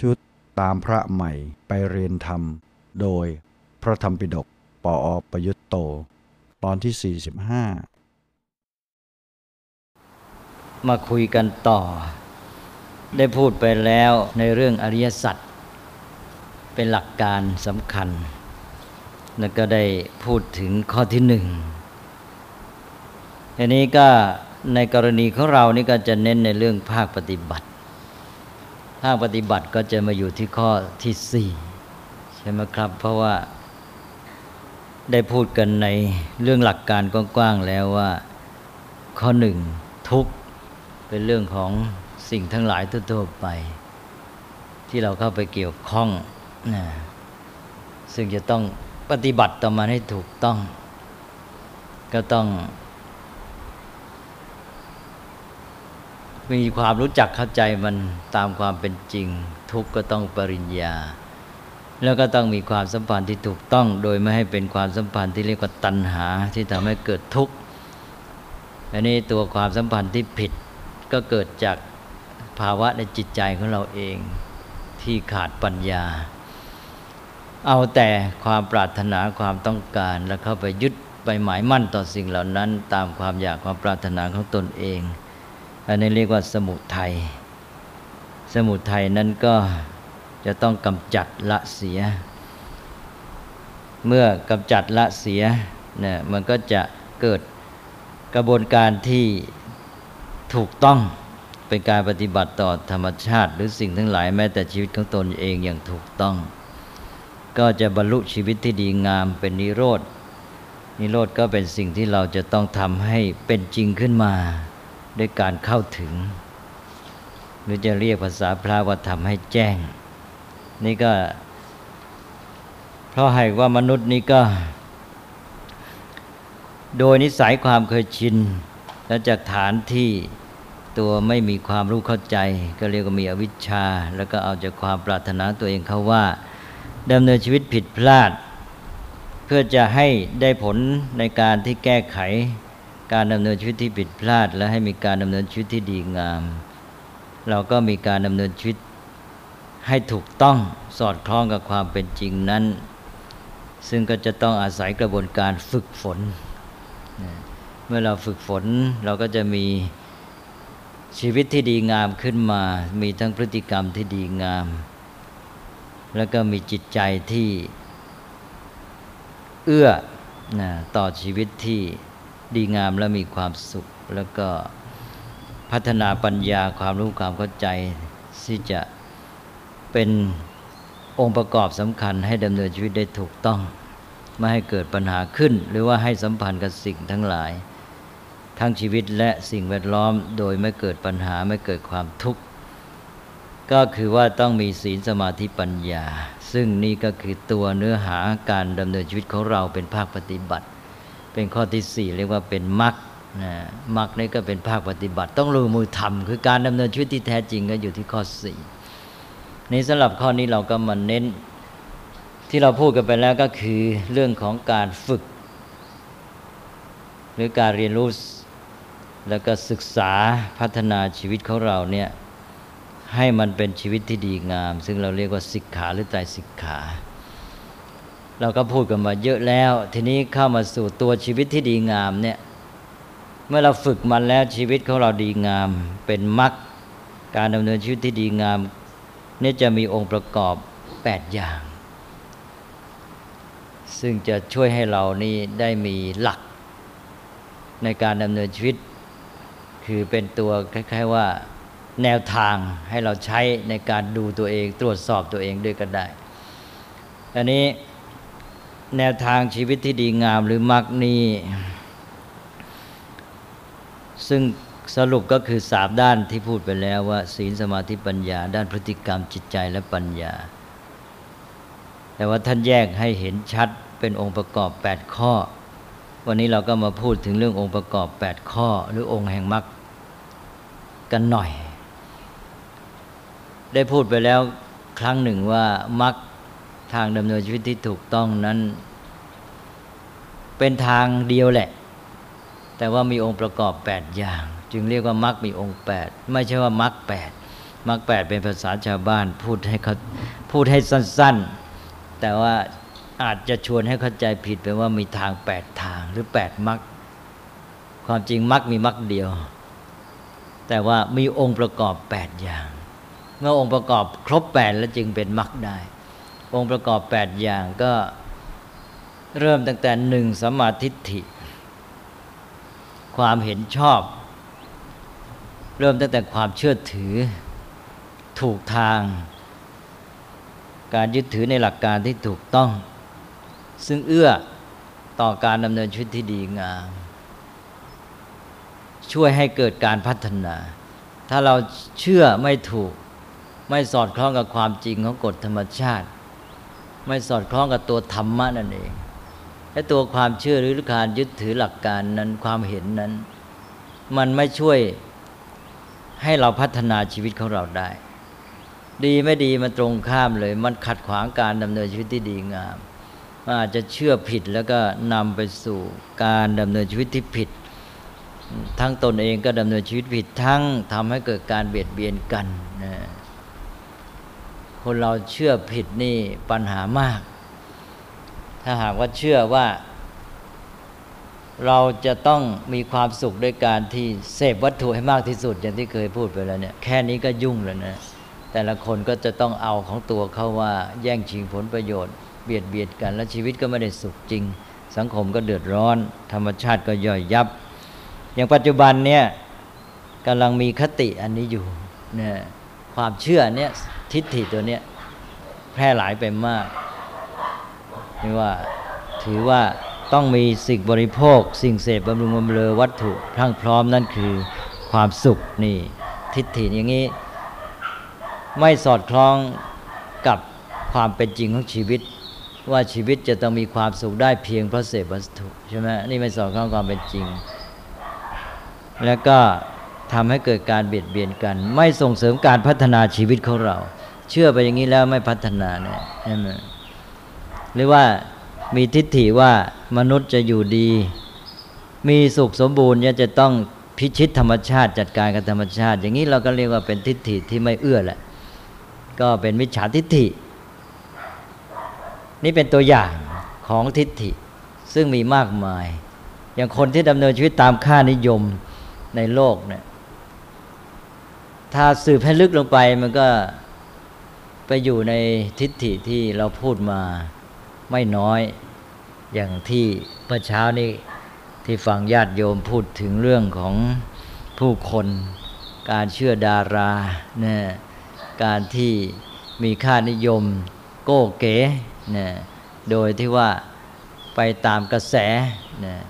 ชุดตามพระใหม่ไปเรียนธรรม โดยพระธรรมปิฎกปออประยุตโต ตอนที่ 45 มาคุยกันต่อ ได้พูดไปแล้วในเรื่องอริยสัจเป็นหลักการสำคัญ แล้วก็ได้พูดถึงข้อที่หนึ่งอันนี้ก็ในกรณีของเรานี่ก็จะเน้นในเรื่องภาคปฏิบัติ ภาปฏิบัติก็จะมาอยู่ที่ข้อที่สี่ใช่ไหมครับ เพราะว่าได้พูดกันในเรื่องหลักการกว้างๆแล้วว่า ข้อหนึ่งทุกเป็นเรื่องของสิ่งทั้งหลายทั่วๆไป ที่เราเข้าไปเกี่ยวข้องนะซึ่งจะต้องปฏิบัติต่อมาให้ถูกต้อง ก็ต้อง มีความรู้จักเข้าใจมันตามความเป็นจริง ทุกก็ต้องปริญญา แล้วก็ต้องมีความสัมพันธ์ที่ถูกต้อง โดยไม่ให้เป็นความสัมพันธ์ที่เรียกว่าตัณหาที่ทำให้เกิดทุกข์อันนี้ตัวความสัมพันธ์ที่ผิดก็เกิดจากภาวะในจิตใจของเราเองที่ขาดปัญญา เอาแต่ความปรารถนาความต้องการแล้วเข้าไปยึดไปหมายมั่นต่อสิ่งเหล่านั้น ตามความอยากความปรารถนาของตนเอง อันนี้เรียกว่าสมุทัยสมุทัยนั้นก็จะต้องกำจัดละเสีย เมื่อกำจัดละเสียเนี่ยมันก็จะเกิดกระบวนการที่ถูกต้องเป็นการปฏิบัติต่อธรรมชาติ หรือสิ่งทั้งหลายแม้แต่ชีวิตของตนเองอย่างถูกต้อง ก็จะบรรลุชีวิตที่ดีงามเป็นนิโรธนิโรธก็เป็นสิ่งที่เราจะต้องทำให้เป็นจริงขึ้นมา ด้วยการเข้าถึง หรือจะเรียกภาษาพระว่าทำให้แจ้ง นี่ก็ เพราะให้ว่ามนุษย์นี้ก็ โดยนิสัยความเคยชิน และจากฐานที่ตัวไม่มีความรู้เข้าใจ ก็เรียกว่ามีอวิชชา แล้วก็เอาจากความปรารถนาตัวเองเขาว่าดำเนินชีวิตผิดพลาด เพื่อจะให้ได้ผลในการที่แก้ไข การดำเนินชีวิตที่ผิดพลาด และให้มีการดำเนินชีวิตที่ดีงาม เราก็มีการดำเนินชีวิตให้ถูกต้องสอดคล้องกับความเป็นจริงนั้น ซึ่งก็จะต้องอาศัยกระบวนการฝึกฝน เมื่อเราฝึกฝนเราก็จะมีชีวิตที่ดีงามขึ้นมา มีทั้งพฤติกรรมที่ดีงาม แล้วก็มีจิตใจที่เอื้อนะต่อชีวิตที่ ดีงามและมีความสุข แล้วก็พัฒนาปัญญาความรู้ความเข้าใจที่จะเป็นองค์ประกอบสำคัญให้ดำเนินชีวิตได้ถูกต้อง ไม่ให้เกิดปัญหาขึ้น หรือว่าให้สัมพันธ์กับสิ่งทั้งหลาย ทั้งชีวิตและสิ่งแวดล้อมโดยไม่เกิดปัญหาไม่เกิดความทุกข์ก็คือว่าต้องมีศีลสมาธิปัญญา ซึ่งนี่ก็คือตัวเนื้อหาการดำเนินชีวิตของเราเป็นภาคปฏิบัติ เป็นข้อที่สี่เรียกว่าเป็นมรรคนะมรรคนี่ก็เป็นภาคปฏิบัติ ต้องลงมือทำคือการดำเนินชีวิตที่แท้จริงก็อยู่ที่ข้อสี่ในสำหรับข้อนี้เราก็มาเน้นที่เราพูดกันไปแล้วก็คือเรื่องของการฝึก หรือการเรียนรู้แล้วก็ศึกษาพัฒนาชีวิตของเราเนี่ยให้มันเป็นชีวิตที่ดีงาม ซึ่งเราเรียกว่าสิกขาหรือใจสิกขา เราก็พูดกันมาเยอะแล้ว ทีนี้เข้ามาสู่ตัวชีวิตที่ดีงามเนี่ยเมื่อเราฝึกมันแล้วชีวิตของเราดีงาม เป็นมรรคการดำเนินชีวิตที่ดีงามนี่จะมีองค์ประกอบ 8 อย่าง ซึ่งจะช่วยให้เรานี่ได้มีหลัก ในการดำเนินชีวิต คือเป็นตัวคล้ายๆว่าแนวทางให้เราใช้ในการดูตัวเองตรวจสอบตัวเองด้วยกันได้อันนี้ แนวทางชีวิตที่ดีงามหรือมรรคนี้ซึ่งสรุปก็คือสามด้านที่พูดไปแล้วว่า ศีลสมาธิปัญญา ด้านพฤติกรรมจิตใจและปัญญา แต่ว่าท่านแยกให้เห็นชัดเป็นองค์ประกอบ 8 ข้อ วันนี้เราก็มาพูดถึงเรื่ององค์ประกอบ 8 ข้อ หรือองค์แห่งมรรคกันหน่อย ได้พูดไปแล้วครั้งหนึ่งว่ามัก ทางดำเนินชีวิตที่ถูกต้องนั้น เป็นทางเดียวแหละ แต่ว่ามีองค์ประกอบ 8 อย่าง จึงเรียกว่ามักมีองค์ 8 ไม่ใช่ว่ามักแปดมรรคแปดเป็นภาษาชาวบ้านพูดให้เขาพูดให้สั้น ๆ แต่ว่าอาจจะชวนให้เข้าใจผิดไปว่ามีทางแปดทางหรือแปดมรรคความจริงมรรคมีมรรคเดียว แต่ว่ามีองค์ประกอบแปดอย่าง เมื่อองค์ประกอบครบแปดแล้วจึงเป็นมรรคได้ องค์ประกอบแปดอย่างก็เริ่มตั้งแต่หนึ่งสมาธิฐิ ความเห็นชอบ เริ่มตั้งแต่ความเชื่อถือ ถูกทาง การยึดถือในหลักการที่ถูกต้อง ซึ่งเอื้อต่อการดำเนินชีวิตที่ดีงาม ช่วยให้เกิดการพัฒนา ถ้าเราเชื่อไม่ถูกไม่สอดคล้องกับความจริงของกฎธรรมชาติ ไม่สอดคล้องกับตัวธรรมะนั่นเองและตัวความเชื่อหรือการยึดถือหลักการนั้นความเห็นนั้น มันไม่ช่วยให้เราพัฒนาชีวิตของเราได้ ดีไม่ดีมันตรงข้ามเลย มันขัดขวางการดำเนินชีวิตที่ดีงามมันอาจจะเชื่อผิดแล้วก็นำไปสู่การดำเนินชีวิตที่ผิด ทั้งตนเองก็ดำเนินชีวิตผิดทั้งทำให้เกิดการเบียดเบียนกันนะ คนเราเชื่อผิดนี่ปัญหามาก ถ้าหากว่าเชื่อว่า เราจะต้องมีความสุขด้วยการที่เสพวัตถุให้มากที่สุดอย่างที่เคยพูดไปแล้วเนี่ยแค่นี้ก็ยุ่งแล้วนะแต่ละคนก็จะต้องเอาของตัวเขาว่าแย่งชิงผลประโยชน์ เบียดเบียดกันแล้วชีวิตก็ไม่ได้สุขจริง สังคมก็เดือดร้อน ธรรมชาติก็ย่อยยับ อย่างปัจจุบันเนี่ยกำลังมีคติอันนี้อยู่เนี่ยความเชื่อเนี่ย ทิฏฐิตัวเนี้ยแพร่หลายไปมากไม่ว่าถือว่าต้องมีสิ่งบริโภค สิ่งเสพบำรุงบำเรอวัตถุทั้งพร้อมนั่นคือความสุขนี่ทิฏฐิอย่างนี้ ไม่สอดคล้องกับความเป็นจริงของชีวิต ว่าชีวิตจะต้องมีความสุขได้เพียงเพราะเสพวัตถุใช่ไหมนี่ไม่สอดคล้องความเป็นจริง แล้วก็ ทำให้เกิดการเบียดเบียนกัน ไม่ส่งเสริมการพัฒนาชีวิตของเรา เชื่อไปอย่างนี้แล้วไม่พัฒนาเนี่ยใช่ไหมหรือว่ามีทิฏฐิว่ามนุษย์จะอยู่ดี มีสุขสมบูรณ์เนี่ยจะต้องพิชิตธรรมชาติจัดการกับธรรมชาติ อย่างนี้เราก็เรียกว่าเป็นทิฏฐิที่ไม่เอื้อแหละก็เป็นมิจฉาทิฏฐิ นี่เป็นตัวอย่างของทิฏฐิซึ่งมีมากมาย อย่างคนที่ดำเนินชีวิตตามค่านิยมในโลกเนี่ย ถ้าสืบให้ลึกลงไปมันก็ไปอยู่ในทิฏฐิที่เราพูดมาไม่น้อยอย่างที่เมื่อเช้านี้ที่ฟังญาติโยมพูดถึงเรื่องของผู้คนการเชื่อดาราเนี่ยการที่มีค่านิยมโก้เก๋เนี่ยโดยที่ว่าไปตามกระแสนี่ย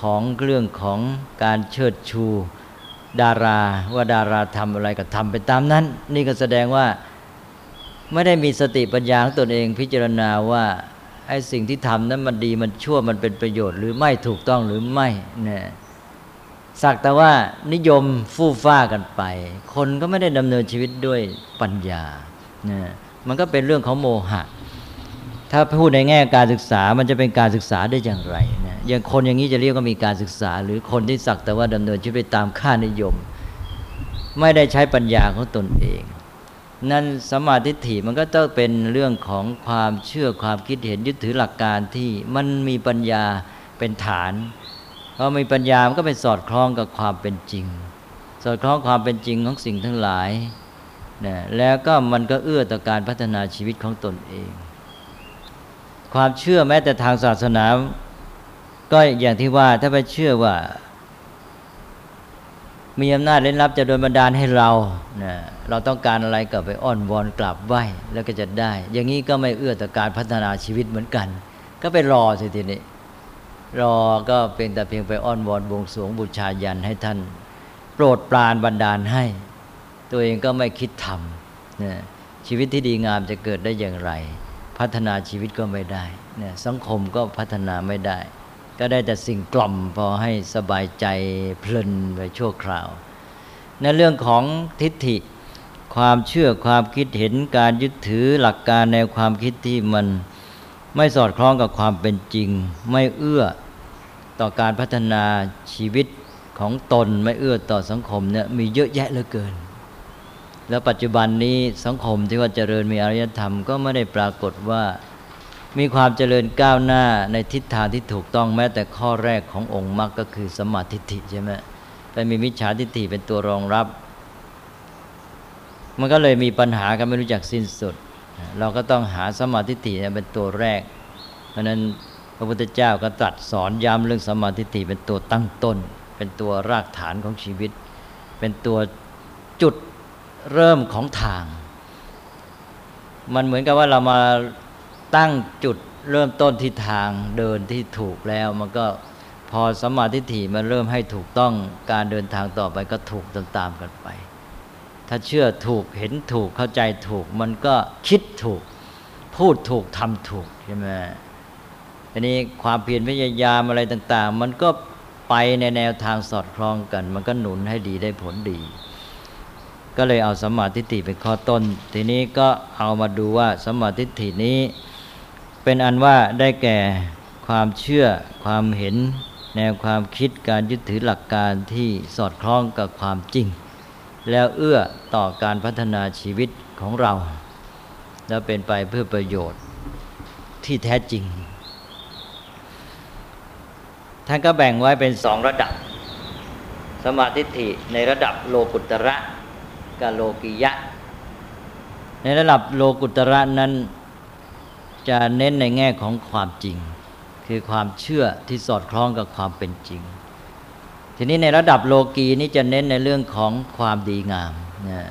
ของเรื่องของการเชิดชู ดาราว่าดาราทำอะไรก็ทำไปตามนั้น นี่ก็แสดงว่าไม่ได้มีสติปัญญาของตนเองพิจารณาว่าไอ้สิ่งที่ทำนั้นมันดีมันชั่วมันเป็นประโยชน์ หรือไม่ถูกต้องหรือไม่เนี่ยสักแต่ว่านิยมฟู่ฟ้ากันไป คนก็ไม่ได้ดำเนินชีวิตด้วยปัญญาเนี่ยมันก็เป็นเรื่องของโมหะ ถ้าพูดในแง่การศึกษามันจะเป็นการศึกษาได้อย่างไรนี่ยอย่างคนอย่างนี้จะเรียกว่ามีการศึกษา หรือคนที่สักแต่ว่าดำเนินชีวิตไปตามค่านิยม ไม่ได้ใช้ปัญญาของตนเอง นั้นสมาธิฐิมันก็ต้องเป็นเรื่องของความเชื่อความคิดเห็นยึดถือหลักการที่มันมีปัญญาเป็นฐานพอมีปัญญามันก็ไปสอดคล้องกับความเป็นจริง สอดคล้องความเป็นจริงของสิ่งทั้งหลายนะแล้วก็มันก็เอื้อต่อการพัฒนาชีวิตของตนเอง ความเชื่อแม้แต่ทางศาสนา ก็อย่างที่ว่าถ้าไปเชื่อว่า มีอำนาจเล่นลับจะโดนบันดาลให้เรานะเราต้องการอะไรก็ไปอ้อนวอนกราบไหว้แล้วก็จะได้ อย่างนี้ก็ไม่เอื้อต่อการพัฒนาชีวิตเหมือนกัน ก็ไปรอสิทีนี้รอก็เป็นแต่เพียงไปอ้อนวอนบวงสรวงบูชายันให้ท่าน โปรดปรานบันดาลให้ ตัวเองก็ไม่คิดทำนะชีวิตที่ดีงามจะเกิดได้อย่างไร พัฒนาชีวิตก็ไม่ได้เนะสังคมก็พัฒนาไม่ได้ ก็ได้แต่สิ่งกล่อมพอให้สบายใจเพลินไปชั่วคราว ในเรื่องของทิฏฐิ ความเชื่อความคิดเห็นการยึดถือหลักการแนวความคิดที่มันไม่สอดคล้องกับความเป็นจริง ไม่เอื้อต่อการพัฒนาชีวิตของตนไม่เอื้อต่อสังคมเนี่ยมีเยอะแยะเหลือเกิน แล้วปัจจุบันนี้สังคมที่ว่าเจริญมีอารยธรรมก็ไม่ได้ปรากฏว่ามีความเจริญก้าวหน้าในทิศทางที่ถูกต้องแม้แต่ข้อแรกขององค์มรรคก็คือสมาธิิใช่ไหมไปมีมิจฉาทิฏฐิเป็นตัวรองรับ มันก็เลยมีปัญหากันไม่รู้จักสิ้นสุด เราก็ต้องหาสมาธิิเป็นตัวแรก เพราะนั้นพระพุทธเจ้าก็ตรัสสอนย้ำเรื่องสมาธิิเป็นตัวตั้งต้น เป็นตัวรากฐานของชีวิต เป็นตัวจุด เริ่มของทาง มันเหมือนกับว่าเรามาตั้งจุดเริ่มต้นที่ทางเดินที่ถูกแล้ว มันก็พอสมาธิถี่มันเริ่มให้ถูกต้องการเดินทางต่อไปก็ถูกตามๆกันไป ถ้าเชื่อถูกเห็นถูกเข้าใจถูก มันก็คิดถูก พูดถูกทำถูกใช่ไหมอันนี้ความเพียรพยายามอะไรต่าง ๆ มันก็ไปในแนวทางสอดคล้องกัน มันก็หนุนให้ดีได้ผลดี ก็เลยเอาสมาธิฏฐิเป็นข้อต้น ทีนี้ก็เอามาดูว่าสมาธิฏฐินี้ เป็นอันว่าได้แก่ความเชื่อความเห็น แนวความคิดการยึดถือหลักการที่สอดคล้องกับความจริง แล้วเอื้อต่อการพัฒนาชีวิตของเรา แล้วเป็นไปเพื่อประโยชน์ที่แท้จริงท่านก็แบ่งไว้เป็นสองระดับ สมาธิิในระดับโลกุตระ กับโลกิยะ ในระดับโลกุตระนั้น จะเน้นในแง่ของความจริง คือความเชื่อที่สอดคล้องกับความเป็นจริง ทีนี้ในระดับโลกีนี้จะเน้นในเรื่องของความดีงามนะ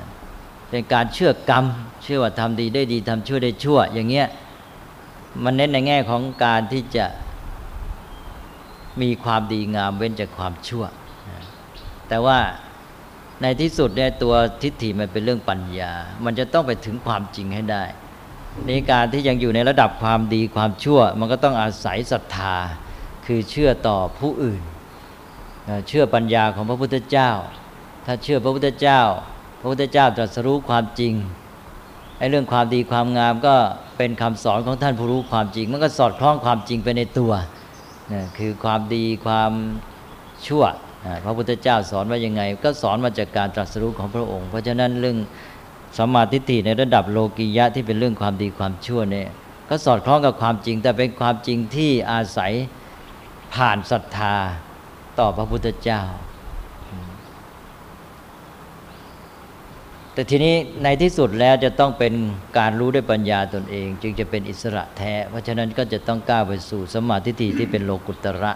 เป็นการเชื่อกรรม เชื่อว่าทำดีได้ดีทำชั่วได้ชั่ว อย่างเงี้ยมันเน้นในแง่ของการที่จะมีความดีงามเว้นจากความชั่ว แต่ว่า ในที่สุดเนี่ยตัวทิฏฐิมันเป็นเรื่องปัญญา มันจะต้องไปถึงความจริงให้ได้ในการที่ยังอยู่ในระดับความดีความชั่ว มันก็ต้องอาศัยศรัทธา คือเชื่อต่อผู้อื่น เชื่อปัญญาของพระพุทธเจ้า ถ้าเชื่อพระพุทธเจ้า พระพุทธเจ้าตรัสรู้ความจริงไอ้เรื่องความดีความงามก็เป็นคำสอนของท่านผู้รู้ความจริง มันก็สอดคล้องความจริงไปในตัวนะคือความดีความชั่ว พระพุทธเจ้าสอนว่ายังไง ก็สอนมาจากการตรัสรู้ของพระองค์ เพราะฉะนั้นเรื่องสมาธิฏฐิในระดับโลกียะที่เป็นเรื่องความดีความชั่วเนี่ยก็สอดคล้องกับความจริง แต่เป็นความจริงที่อาศัยผ่านศรัทธาต่อพระพุทธเจ้า แต่ทีนี้ในที่สุดแล้วจะต้องเป็นการรู้ด้วยปัญญาตนเอง จึงจะเป็นอิสระแท้ เพราะฉะนั้นก็จะต้องก้าวไปสู่สมาธิฐิที่เป็นโลกุตระ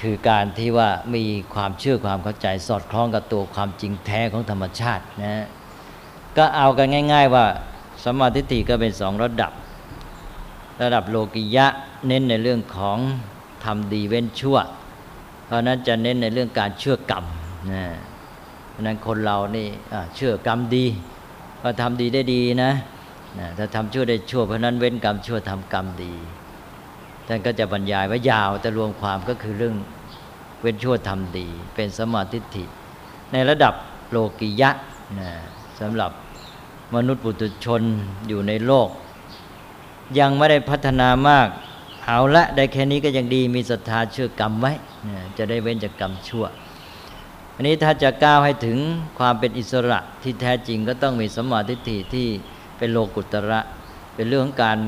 คือการที่ว่ามีความเชื่อความเข้าใจสอดคล้องกับตัวความจริงแท้ของธรรมชาตินะก็เอากันง่าย ๆ ว่าสมาธิฏฐิก็เป็นสองระดับ ระดับโลกิยะเน้นในเรื่องของทำดีเว้นชั่ว เพราะนั้นจะเน้นในเรื่องการเชื่อกรรมนะเพราะนั้นคนเรานี่เชื่อกรรมดี ก็ทำดีได้ดีนะนะถ้าทำชั่วได้ชั่วเพราะนั้นเว้นกรรมชั่วทำกรรมดี ท่านก็จะบรรยายไว้ยาวแต่รวมความก็คือเรื่องเว้นชั่วทำดี เป็นสมาธิิในระดับโลกิยะนะสำหรับมนุษย์ปุถุชนอยู่ในโลก ยังไม่ได้พัฒนามาก เอาละได้แค่นี้ก็ยังดีมีศรัทธาเชื่อกรรมไว้นะจะได้เว้นจากกรรมชั่ว อันนี้ถ้าจะก้าวให้ถึงความเป็นอิสระที่แท้จริงก็ต้องมีสมาธิที่เป็นโลกุตระ เป็นเรื่องของการ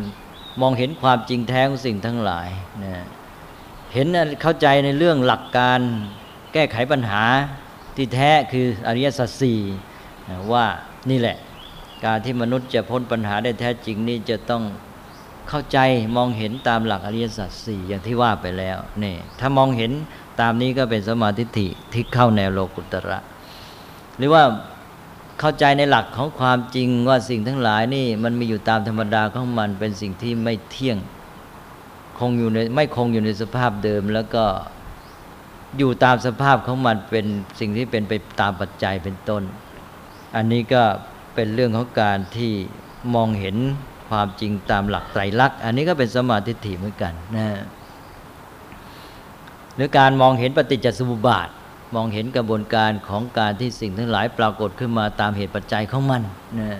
มองเห็นความจริงแท้ของสิ่งทั้งหลายนะเห็นเข้าใจในเรื่องหลักการแก้ไขปัญหาที่แท้คืออริยสัจสี่ว่านี่แหละ การที่มนุษย์จะพ้นปัญหาได้แท้จริงนี่จะต้องเข้าใจมองเห็นตามหลักอริยสัจสี่อย่างที่ว่าไปแล้วนี่ถ้ามองเห็นตามนี้ก็เป็นสมาธิที่เข้าแนวโลกุตระ หรือว่า เข้าใจในหลักของความจริงว่าสิ่งทั้งหลายนี่ มันมีอยู่ตามธรรมดาของมันเป็นสิ่งที่ไม่เที่ยงคงอยู่ในไม่คงอยู่ในสภาพเดิม แล้วก็อยู่ตามสภาพของมันเป็นสิ่งที่เป็นไปตามปัจจัยเป็นต้น อันนี้ก็เป็นเรื่องของการที่มองเห็นความจริงตามหลักไตรลักษณ์อันนี้ก็เป็นสมาธิถี่เหมือนกันนะหรือการมองเห็นปฏิจจสมุปบาท มองเห็นกระบวนการของการที่สิ่งทั้งหลายปรากฏขึ้นมาตามเหตุปัจจัยของมันนะ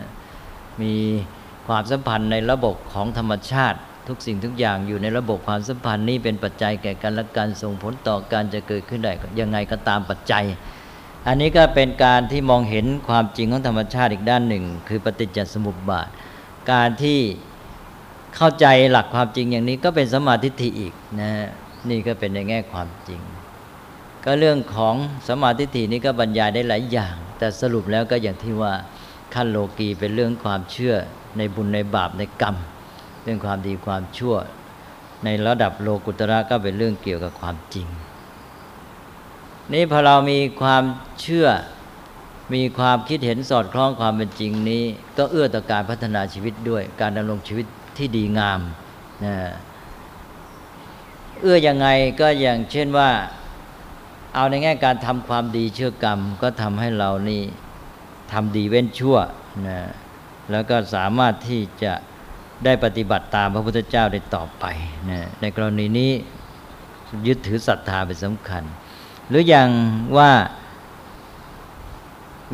มีความสัมพันธ์ในระบบของธรรมชาติ ทุกสิ่งทุกอย่างอยู่ในระบบความสัมพันธ์นี้เป็นปัจจัยแก่กันและกันส่งผลต่อการจะเกิดขึ้นได้ยังไงก็ตามปัจจัย อันนี้ก็เป็นการที่มองเห็นความจริงของธรรมชาติอีกด้านหนึ่ง คือปฏิจจสมุปบาท การที่เข้าใจหลักความจริงอย่างนี้ก็เป็นสมาธิิอีกนะนี่ก็เป็นในแง่ความจริง ก็เรื่องของสมาธิินี้ก็บรรยายได้หลายอย่าง แต่สรุปแล้วก็อย่างที่ว่าขั้นโลกีเป็นเรื่องความเชื่อในบุญในบาปในกรรม เรื่องความดีความชั่ว ในระดับโลกุตระก็เป็นเรื่องเกี่ยวกับความจริง นี่พอเรามีความเชื่อมีความคิดเห็นสอดคล้องความเป็นจริงนี้ ก็เอื้อต่อการพัฒนาชีวิตด้วย การดำรงชีวิตที่ดีงามนะเอื้อยังไงก็อย่างเช่นว่า เอาในแง่การทำความดีเชื่อกรรม ก็ทำให้เรานี่ทำดีเว้นชั่วนะแล้วก็สามารถที่จะได้ปฏิบัติตามพระพุทธเจ้าได้ต่อไปนะในกรณีนี้ยึดถือศรัทธาเป็นสำคัญ หรืออย่างว่า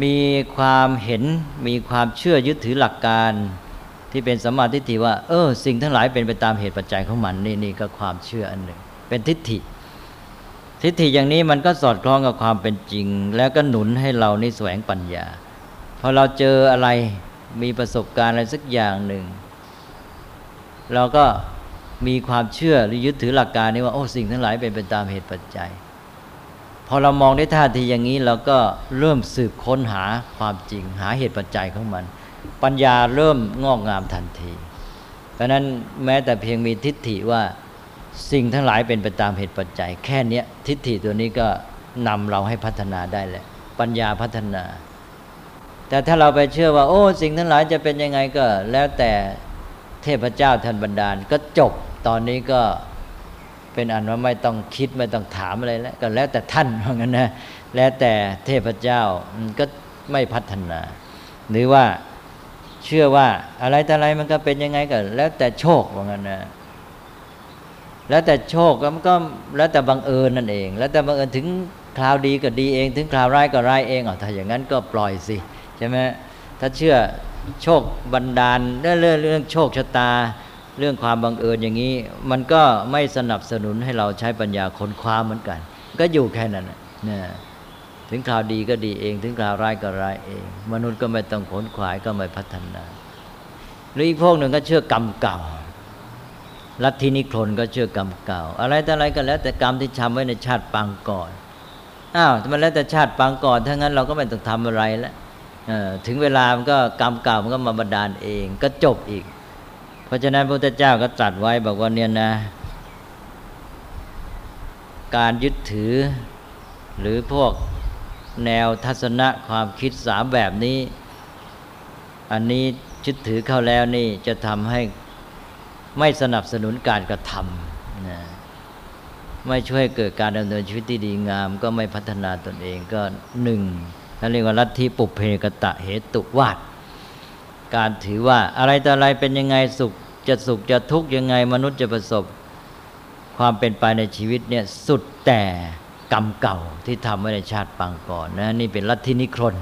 มีความเห็นมีความเชื่อยึดถือหลักการที่เป็นสมาธิฏฐิว่า เออ สิ่งทั้งหลายเป็นไปตามเหตุปัจจัยของมันนี่นี่ก็ความเชื่ออันหนึ่ง เป็นทิฏฐิ ทิฏฐิอย่างนี้มันก็สอดคล้องกับความเป็นจริง แล้วก็หนุนให้เรานี่แสวงปัญญาพอเราเจออะไรมีประสบการณ์อะไรสักอย่างหนึ่ง เราก็มีความเชื่อหรือยึดถือหลักการนี้ว่าโอ้สิ่งทั้งหลายเป็นไปตามเหตุปัจจัย พอเรามองได้ท่าทีอย่างนี้เราก็เริ่มสืบค้นหาความจริง หาเหตุปัจจัยของมัน ปัญญาเริ่มงอกงามทันที เพราะนั้นแม้แต่เพียงมีทิฏฐิว่า สิ่งทั้งหลายเป็นไปตามเหตุปัจจัย แค่นี้ทิฏฐิตัวนี้ก็นำเราให้พัฒนาได้แหละ ปัญญาพัฒนา แต่ถ้าเราไปเชื่อว่า โอ้ สิ่งทั้งหลายจะเป็นยังไงก็ แล้วแต่เทพเจ้าท่านบันดาล ก็จบตอนนี้ก็เป็นอันว่าไม่ต้องคิดไม่ต้องถามอะไรแล้ว ก็แล้วแต่ท่านว่างั้นนะแล้วแต่เทพเจ้าก็ไม่พัฒนา หรือว่าเชื่อว่าอะไรแต่อะไรมันก็เป็นยังไงก็ แล้วแต่โชคว่างั้นนะ แล้วแต่โชคก็มันก็แล้วแต่บังเอิญนั่นเอง แล้วแต่บังเอิญถึงคราวดีก็ดีเอง ถึงคราวร้ายก็ร้ายเองอ๋อถ้าอย่างนั้นก็ปล่อยสิใช่ไหมถ้าเชื่อโชคบันดาลเรื่องเรื่องโชคชะตา เรื่องความบังเอิญอย่างนี้ มันก็ไม่สนับสนุนให้เราใช้ปัญญาค้นคว้าเหมือนกัน ก็อยู่แค่นั้นนะถึงคราวดีก็ดีเอง ถึงคราวร้ายก็ร้ายเอง มนุษย์ก็ไม่ต้องขนขวายก็ไม่พัฒนา หรืออีกพวกหนึ่งก็เชื่อกรรมเก่า ลัทธินิครนก็เชื่อกรรมเก่า อะไรแต่อะไรก็แล้วแต่กรรมที่ทำไว้ในชาติปางก่อนอ้าวมันแล้วแต่ชาติปางก่อนถ้างั้นเราก็ไม่ต้องทำอะไรแล้วถึงเวลามันก็กรรมเก่ามันก็มาบันดาลเองก็จบอีก เพราะฉะนั้นพระพุทธเจ้าก็ตรัสไว้บอกว่าเนี่ยนะ การยึดถือ หรือพวกแนวทัศนะความคิดสามแบบนี้ อันนี้ยึดถือเข้าแล้วนี่จะทำให้ ไม่สนับสนุนการกระทำนะไม่ช่วยเกิดการดำเนินชีวิตที่ดีงาม ก็ไม่พัฒนาตนเองก็หนึ่งนั่นเรียกว่าลัทธิปุเพกตะเหตุวาดการถือว่าอะไรแต่อะไรเป็นยังไงสุขจะสุขจะทุกข์ยังไง มนุษย์จะประสบความเป็นไปในชีวิตเนี่ยสุดแต่กรรมเก่าที่ทำไว้ในชาติปางก่อนนะนี่เป็นลัทธินิครน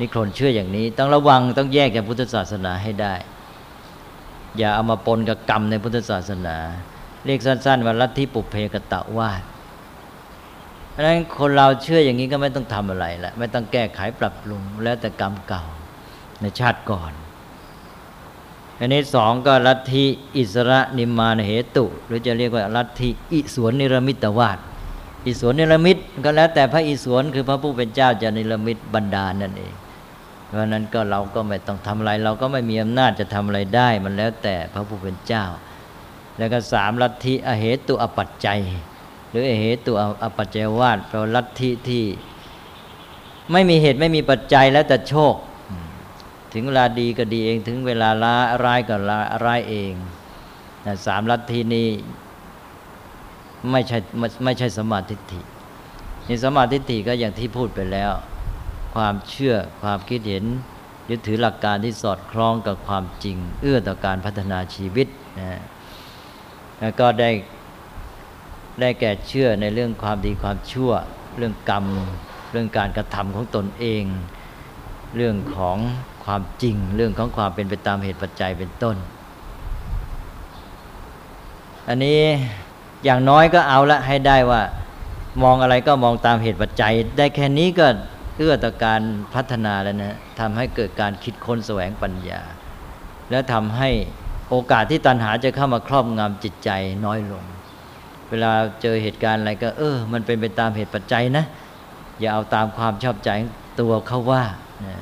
นิครนเชื่ออย่างนี้ ต้องระวังต้องแยกจากพุทธศาสนาให้ได้ อย่าเอามาปนกับกรรมในพุทธศาสนา เรียกสั้น ๆ ว่าลัทธิปุเพกตะวาดเพราะฉะนั้นคนเราเชื่ออย่างนี้ก็ไม่ต้องทำอะไรละไม่ต้องแก้ไขปรับปรุงแล้วแต่กรรมเก่าในชาติก่อนอันนี้สองก็ลัทธิอิสระนิมานเหตุ หรือจะเรียกว่าลัทธิอิสวนนิรมิตวาดอิสวนนิรมิตก็แล้วแต่พระอิสวนคือพระผู้เป็นเจ้าจะนิรมิตบรรดานั่นเอง เพราะนั้นก็เราก็ไม่ต้องทำอะไร เราก็ไม่มีอำนาจจะทำอะไรได้ มันแล้วแต่พระผู้เป็นเจ้า แล้วก็สามลัทธิอเหตุอปัจจัย หรืออเหตุอปัจจัยวาดแปลลัทธิที่ ไม่มีเหตุไม่มีปัจจัยแล้วแต่โชค ถึงเวลาดีก็ดีเอง ถึงเวลาร้าร้ายก็ร้ายเองสามลัทธินี้ไม่ใช่ไม่ใช่สมาธิฏฐินี่สมาธิฏฐิก็อย่างที่พูดไปแล้ว ความเชื่อความคิดเห็น ยึดถือหลักการที่สอดคล้องกับความจริง เอื้อต่อการพัฒนาชีวิตนะแล้วก็ได้ได้แก่เชื่อในเรื่องความดีความชั่ว เรื่องกรรม เรื่องการกระทำของตนเอง เรื่องของความจริง เรื่องของความเป็นไปตามเหตุปัจจัยเป็นต้น อันนี้อย่างน้อยก็เอาละให้ได้ว่ามองอะไรก็มองตามเหตุปัจจัย ได้แค่นี้ก็ เอื้อต่อการพัฒนาแล้วนะทำให้เกิดการคิดค้นแสวงปัญญา แล้วทำให้โอกาสที่ตัณหาจะเข้ามาครอบงำจิตใจน้อยลง เวลาเจอเหตุการณ์อะไรก็ เออ มันเป็นไปตามเหตุปัจจัยนะ อย่าเอาตามความชอบใจตัวเขาว่านะ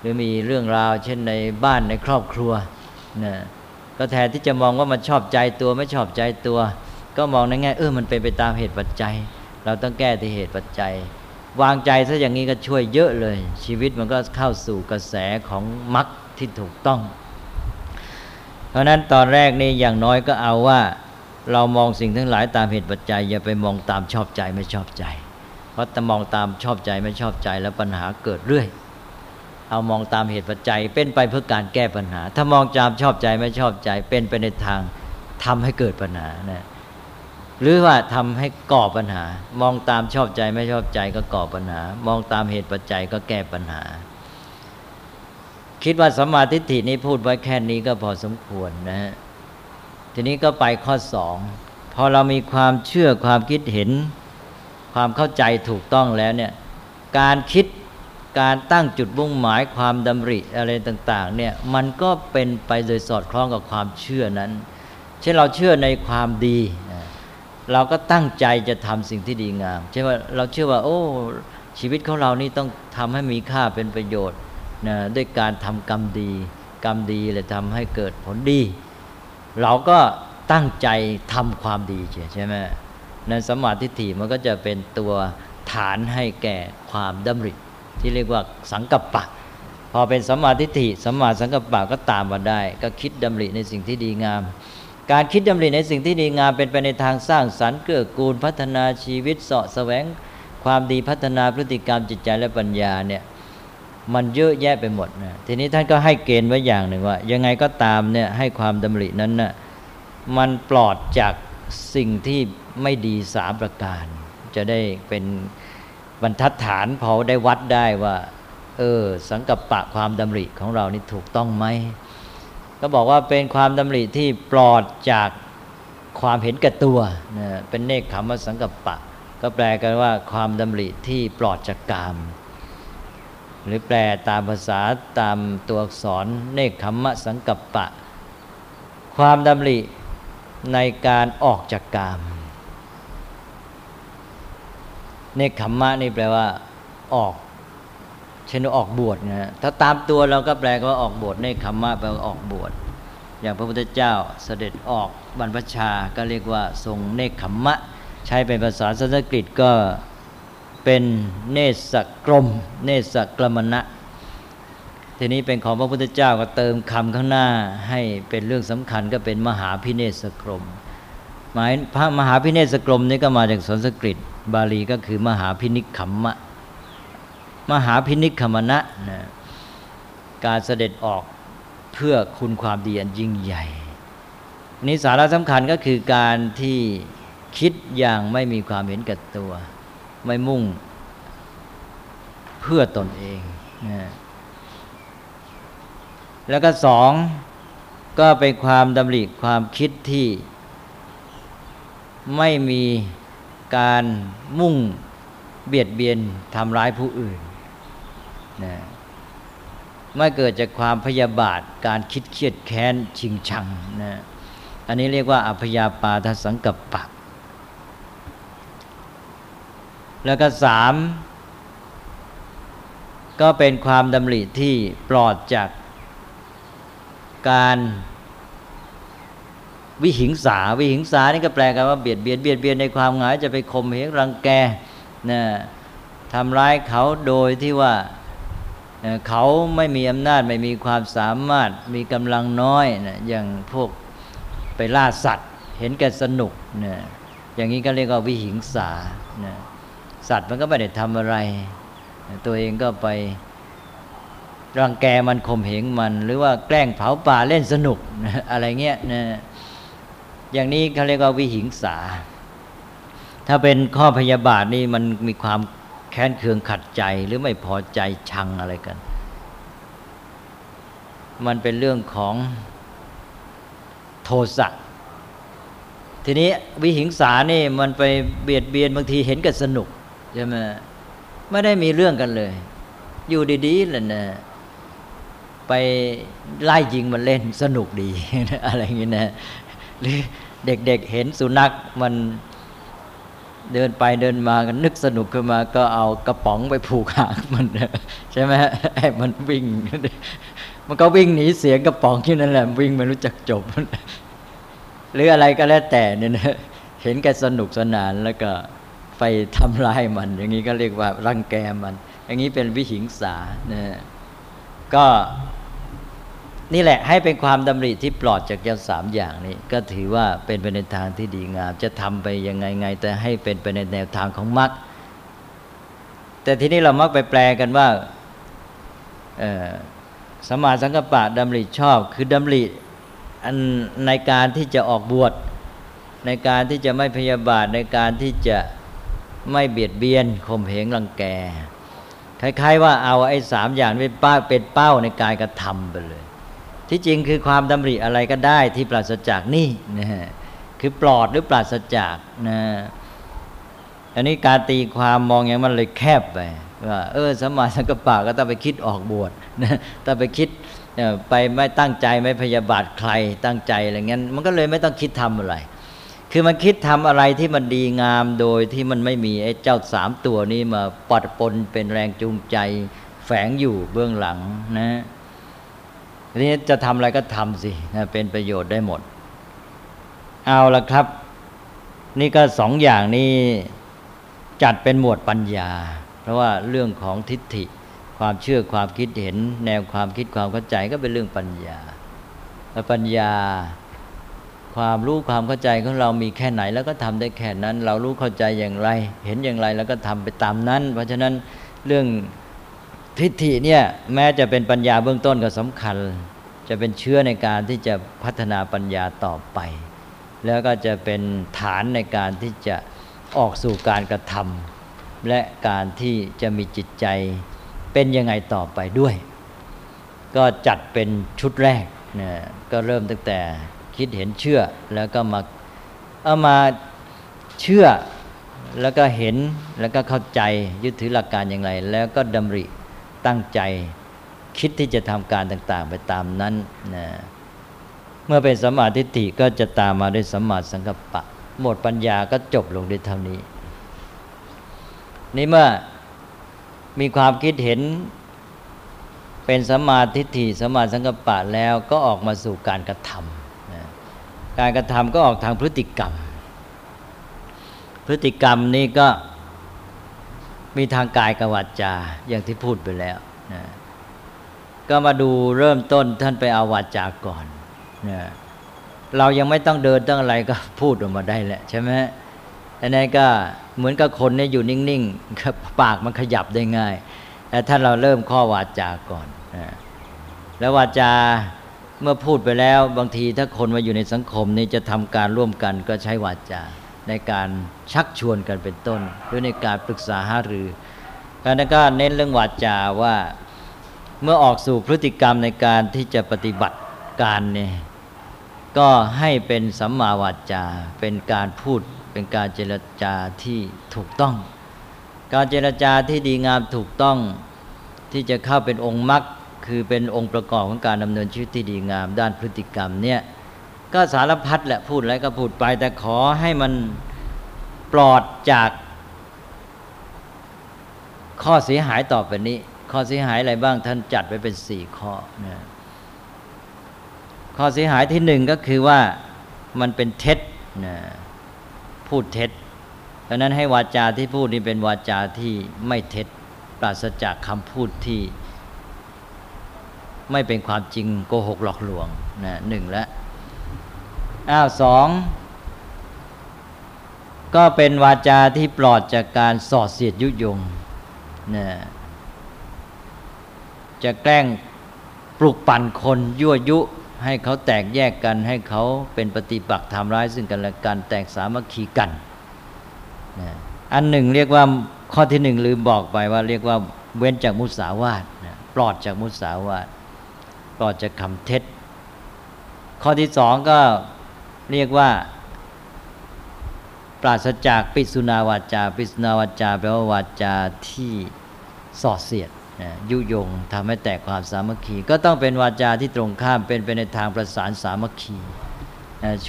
หรือมีเรื่องราว เช่นในบ้านในครอบครัวนะก็แทนที่จะมองว่ามันชอบใจตัวไม่ชอบใจตัว ก็มองในแง่เออมันเป็นไปตามเหตุปัจจัย เราต้องแก้ที่เหตุปัจจัย วางใจซะอย่างนี้ก็ช่วยเยอะเลย ชีวิตมันก็เข้าสู่กระแสของมรรคที่ถูกต้อง เพราะนั้นตอนแรกนี่อย่างน้อยก็เอาว่า เรามองสิ่งทั้งหลายตามเหตุปัจจัย อย่าไปมองตามชอบใจไม่ชอบใจ เพราะถ้ามองตามชอบใจไม่ชอบใจแล้วปัญหาเกิดเรื่อยเอามองตามเหตุปัจจัยเป็นไปเพื่อการแก้ปัญหา ถ้ามองตามชอบใจไม่ชอบใจเป็นไปในทางทำให้เกิดปัญหานะ หรือว่าทำให้ก่อปัญหา มองตามชอบใจไม่ชอบใจก็ก่อปัญหา มองตามเหตุปัจจัยก็แก้ปัญหา คิดว่าสมาธิฐินี้พูดไว้แค่นี้ก็พอสมควรนะฮะทีนี้ก็ไปข้อสองพอเรามีความเชื่อความคิดเห็น ความเข้าใจถูกต้องแล้วเนี่ยการคิดการตั้งจุดมุ่งหมายความดำริอะไรต่างๆเนี่ยมันก็เป็นไปโดยสอดคล้องกับความเชื่อนั้น เช่นเราเชื่อในความดี เราก็ตั้งใจจะทำสิ่งที่ดีงามเช่นว่าเราเชื่อว่า โอ้ ชีวิตของเรานี่ต้องทำให้มีค่าเป็นประโยชน์นะด้วยการทำกรรมดี กรรมดีเลยทำให้เกิดผลดี เราก็ตั้งใจทำความดีใช่ไหมในสมาธิฐิมันก็จะเป็นตัวฐานให้แก่ความดำริ ที่เรียกว่าสังกัปปะ พอเป็นสมาทิฐิสมมาสังกัปปะก็ตามมาได้ ก็คิดดำริในสิ่งที่ดีงาม การคิดดำริในสิ่งที่ดีงามเป็นไปในทางสร้างสรรค์เกื้อกูลพัฒนาชีวิตเสาะแสวงความดีพัฒนาพฤติกรรมจิตใจและปัญญาเนี่ยมันเยอะแยะไปหมดนะทีนี้ท่านก็ให้เกณฑ์ไว้อย่างหนึ่งว่า ยังไงก็ตามเนี่ยให้ความดำรินั้นนะ่ะมันปลอดจากสิ่งที่ไม่ดีสามประการ จะได้เป็นบรรทัดฐานพอได้วัดได้ว่า เออ สังกัปปะความดำริของเรานี่ถูกต้องไหม ก็บอกว่าเป็นความดำริที่ปลอดจากความเห็นแก่ตัวนะเป็นเนคขมสังกัปปะ ก็แปลกันว่าความดำริที่ปลอดจากกาม หรือแปลตามภาษาตามตัวอักษรเนคขมสังกัปปะ ความดำริในการออกจากกาม เนคขมมะนี่แปลว่าออก เช่นออกบวชนะถ้าตามตัวเราก็แปลว่าออกบวชเนคขมมะแปลว่าออกบวชอย่างพระพุทธเจ้าเสด็จออกบรรพชาก็เรียกว่าทรงเนคขมมะ ใช้เป็นภาษาสันสกฤตก็เป็นเนสกรม เนสกรมณะทีนี้เป็นของพระพุทธเจ้าก็เติมคำข้างหน้าให้เป็นเรื่องสำคัญก็เป็นมหาพิเนสกรม หมายพระมหาพิเนสกรมนี้ก็มาจากสันสกฤต บาลีก็คือมหาพินิคขมมะ มหาพินิคขมณะนะการเสด็จออกเพื่อคุณความดีอันยิ่งใหญ่นี้สาระสำคัญก็คือการที่คิดอย่างไม่มีความเห็นแก่ตัว ไม่มุ่งเพื่อตนเองนะแล้วก็สองก็เป็นความดำริความคิดที่ไม่มีการมุ่งเบียดเบียนทำร้ายผู้อื่น นะไม่เกิดจากความพยาบาทการคิดเครียดแค้นชิงชังนะอันนี้เรียกว่าอภยาปาทสังกับปปะแล้วก็สามก็เป็นความดำริที่ปลอดจากการวิหิงสา วิหิงสานี่ก็แปลกันว่าเบียดเบียนเบียดเบียนในความหงายจะไปข่มเหงรังแกนะทำร้ายเขาโดยที่ว่า เขาไม่มีอำนาจไม่มีความสามารถมีกำลังน้อยนะอย่างพวกไปล่าสัตว์ เห็นแก่สนุกนะอย่างนี้ก็เรียกว่าวิหิงสานะสัตว์มันก็ไม่ได้ทำอะไร ตัวเองก็ไปรังแกมันข่มเหงมัน หรือว่าแกล้งเผาป่าเล่นสนุกนะอะไรเงี้ยนะอย่างนี้เขาเรียกว่าวิหิงสา ถ้าเป็นข้อพยาบาทนี่มันมีความ ค้นเคืองขัดใจหรือไม่พอใจชังอะไรกัน มันเป็นเรื่องของโทสะททีนี้วิหิงสานี่มันไปเบียดเบียนบางทีเห็นกันสนุกใช่ไหมไม่ได้มีเรื่องกันเลย อยู่ดีๆแหละนะไปไล่ยิงมันเล่นสนุกดี อะไรอย่างนี้นะหรือเด็กๆเห็นสุนัขมัน เดินไปเดินมากันนึกสนุกขึ้นมาก็เอากระป๋องไปผูกหางมันใช่ไหมให้มันวิ่ง มันก็วิ่งหนีเสียงกระป๋องที่นั่นแหละวิ่งไม่รู้จักจบ หรืออะไรก็แล้วแต่เนี่ยนะเห็นแกสนุกสนานแล้วก็ไปทำร้ายมัน อย่างนี้ก็เรียกว่ารังแกมัน อย่างนี้เป็นวิหิงสานะก็ นี่แหละให้เป็นความดำริที่ปลอดจากยาสามอย่างนี้ ก็ถือว่าเป็นไปในทางที่ดีงาม จะทำไปยังไงไง แต่ให้เป็นไปในแนวทางของมรรคแต่ทีนี้เรามักไปแปลกันว่าสมาสังกปะดำริชอบ คือดำริอันในการที่จะออกบวชในการที่จะไม่พยาบาทในการที่จะไม่เบียดเบียนข่มเหงรังแกคล้ายๆ ว่าเอาไอ้สามอย่างเป็นป้าเป็นเป้าในการกระทำไปเลย ที่จริงคือความดำริอะไรก็ได้ที่ปราศจากนี่นะฮะคือปลอดหรือปราศจากนะอันนี้การตีความมองอย่างมันเลยแคบไปว่าเออสมาสังกปะก็ต้องไปคิดออกบวชนะต้องไปคิดไปไม่ตั้งใจไม่พยาบาทใครตั้งใจอะไรเงี้ยมันก็เลยไม่ต้องคิดทำอะไร คือมันคิดทำอะไรที่มันดีงามโดยที่มันไม่มีไอ้เจ้าสามตัวนี้มาปดปนเป็นแรงจูงใจแฝงอยู่เบื้องหลังนะ ทีนี้จะทำอะไรก็ทำสินะเป็นประโยชน์ได้หมด เอาละครับ นี่ก็สองอย่างนี้จัดเป็นหมวดปัญญา เพราะว่าเรื่องของทิฏฐิ ความเชื่อความคิดเห็น แนวความคิดความเข้าใจก็เป็นเรื่องปัญญาและปัญญาความรู้ความเข้าใจของเรามีแค่ไหนแล้วก็ทำได้แค่นั้น เรารู้เข้าใจอย่างไร เห็นอย่างไรแล้วก็ทำไปตามนั้น เพราะฉะนั้นเรื่อง ทิฏฐิเนี่ยแม้จะเป็นปัญญาเบื้องต้นก็สำคัญ จะเป็นเชื้อในการที่จะพัฒนาปัญญาต่อไป แล้วก็จะเป็นฐานในการที่จะออกสู่การกระทำและการที่จะมีจิตใจเป็นยังไงต่อไปด้วย ก็จัดเป็นชุดแรกนะก็เริ่มตั้งแต่คิดเห็นเชื่อแล้วก็มาเอามาเชื่อแล้วก็เห็นแล้วก็เข้าใจยึดถือหลักการอย่างไร แล้วก็ดำริ ตั้งใจ คิดที่จะทำการต่าง ๆ ไปตามนั้นนะเมื่อเป็นสัมมาธิฏฐิก็จะตามมาด้วยสัมมาสังกัปปะ หมดปัญญาก็จบลงด้วยเท่านี้ นี่เมื่อมีความคิดเห็นเป็นสัมมาธิฏฐิสัมมาสังกัปปะแล้วก็ออกมาสู่การกระทำนะการกระทำก็ออกทางพฤติกรรม พฤติกรรมนี้ก็ มีทางกายกับวาจาอย่างที่พูดไปแล้วนะก็มาดูเริ่มต้นท่านไปเอาวาจาก่อนนะเรายังไม่ต้องเดินต้องอะไรก็พูดออกมาได้แหละใช่ไหมอันนี้ก็เหมือนกับคนเนี่ยอยู่นิ่งๆปากมันขยับได้ง่าย แต่ถ้าเราเริ่มข้อวาจาก่อนนะแล้ววาจาเมื่อพูดไปแล้วบางทีถ้าคนมาอยู่ในสังคมนี้จะทำการร่วมกันก็ใช้วาจา ในการชักชวนกันเป็นต้น หรือในการปรึกษาหารือการนั้นก็เน้นเรื่องวาจาว่าเมื่อออกสู่พฤติกรรมในการที่จะปฏิบัติการเนี่ยก็ให้เป็นสัมมาวาจา เป็นการพูดเป็นการเจรจาที่ถูกต้อง การเจรจาที่ดีงามถูกต้องที่จะเข้าเป็นองค์มรรคคือเป็นองค์ประกอบของการดำเนินชีวิตที่ดีงาม ด้านพฤติกรรมเนี่ย ก็สารพัดแหละพูดอะไรก็พูดไป แต่ขอให้มันปลอดจากข้อเสียหายต่อไปนี้ ข้อเสียหายอะไรบ้างท่านจัดไว้เป็นสี่ข้อนะข้อเสียหายที่หนึ่งก็คือว่ามันเป็นเท็จนะพูดเท็จดังนั้นให้วาจาที่พูดนี่เป็นวาจาที่ไม่เท็จปราศจากคำพูดที่ ไม่เป็นความจริงโกหกหลอกลวงนะหนึ่งแล้ว อ้าวสองก็เป็นวาจาที่ปลอดจากการสอดเสียดยุยงนะจะแกล้งปลุกปั่นคนยั่วยุให้เขาแตกแยกกันให้เขาเป็นปฏิปักษ์ทำร้ายซึ่งกันและกันแตกสามัคคีกันนะอันหนึ่งเรียกว่าข้อที่หนึ่งลืมบอกไปว่าเรียกว่าเว้นจากมุสาวาทนะปลอดจากมุสาวาทปลอดจากคำเท็จ ข้อที่สองก็ เรียกว่า ปราศจากปิสุนาวาจา ปิสุนาวาจาแปลว่าวาจาที่สอดเสียดยุยงทำให้แตกความสามัคคี ก็ต้องเป็นวาจาที่ตรงข้ามเป็นไปในทางประสานสามัคคี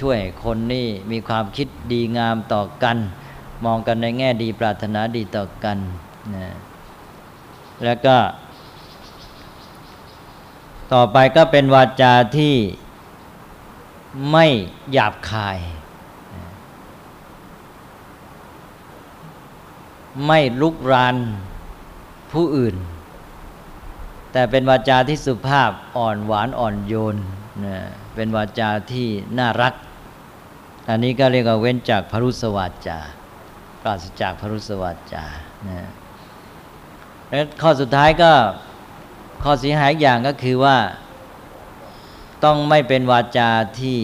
ช่วยคนนี่มีความคิดดีงามต่อกัน มองกันในแง่ดีปรารถนาดีต่อกันนะแล้วก็ ต่อไปก็เป็นวาจาที่ ไม่หยาบคาย ไม่ลุกรานผู้อื่น แต่เป็นวาจาที่สุภาพอ่อนหวานอ่อนโยนนะเป็นวาจาที่น่ารัก อันนี้ก็เรียกว่าเว้นจากพรุสวาจา ปราศจากพรุสวาจานะแล้วข้อสุดท้ายก็ข้อเสียหายอย่างก็คือว่า ต้องไม่เป็นวาจาที่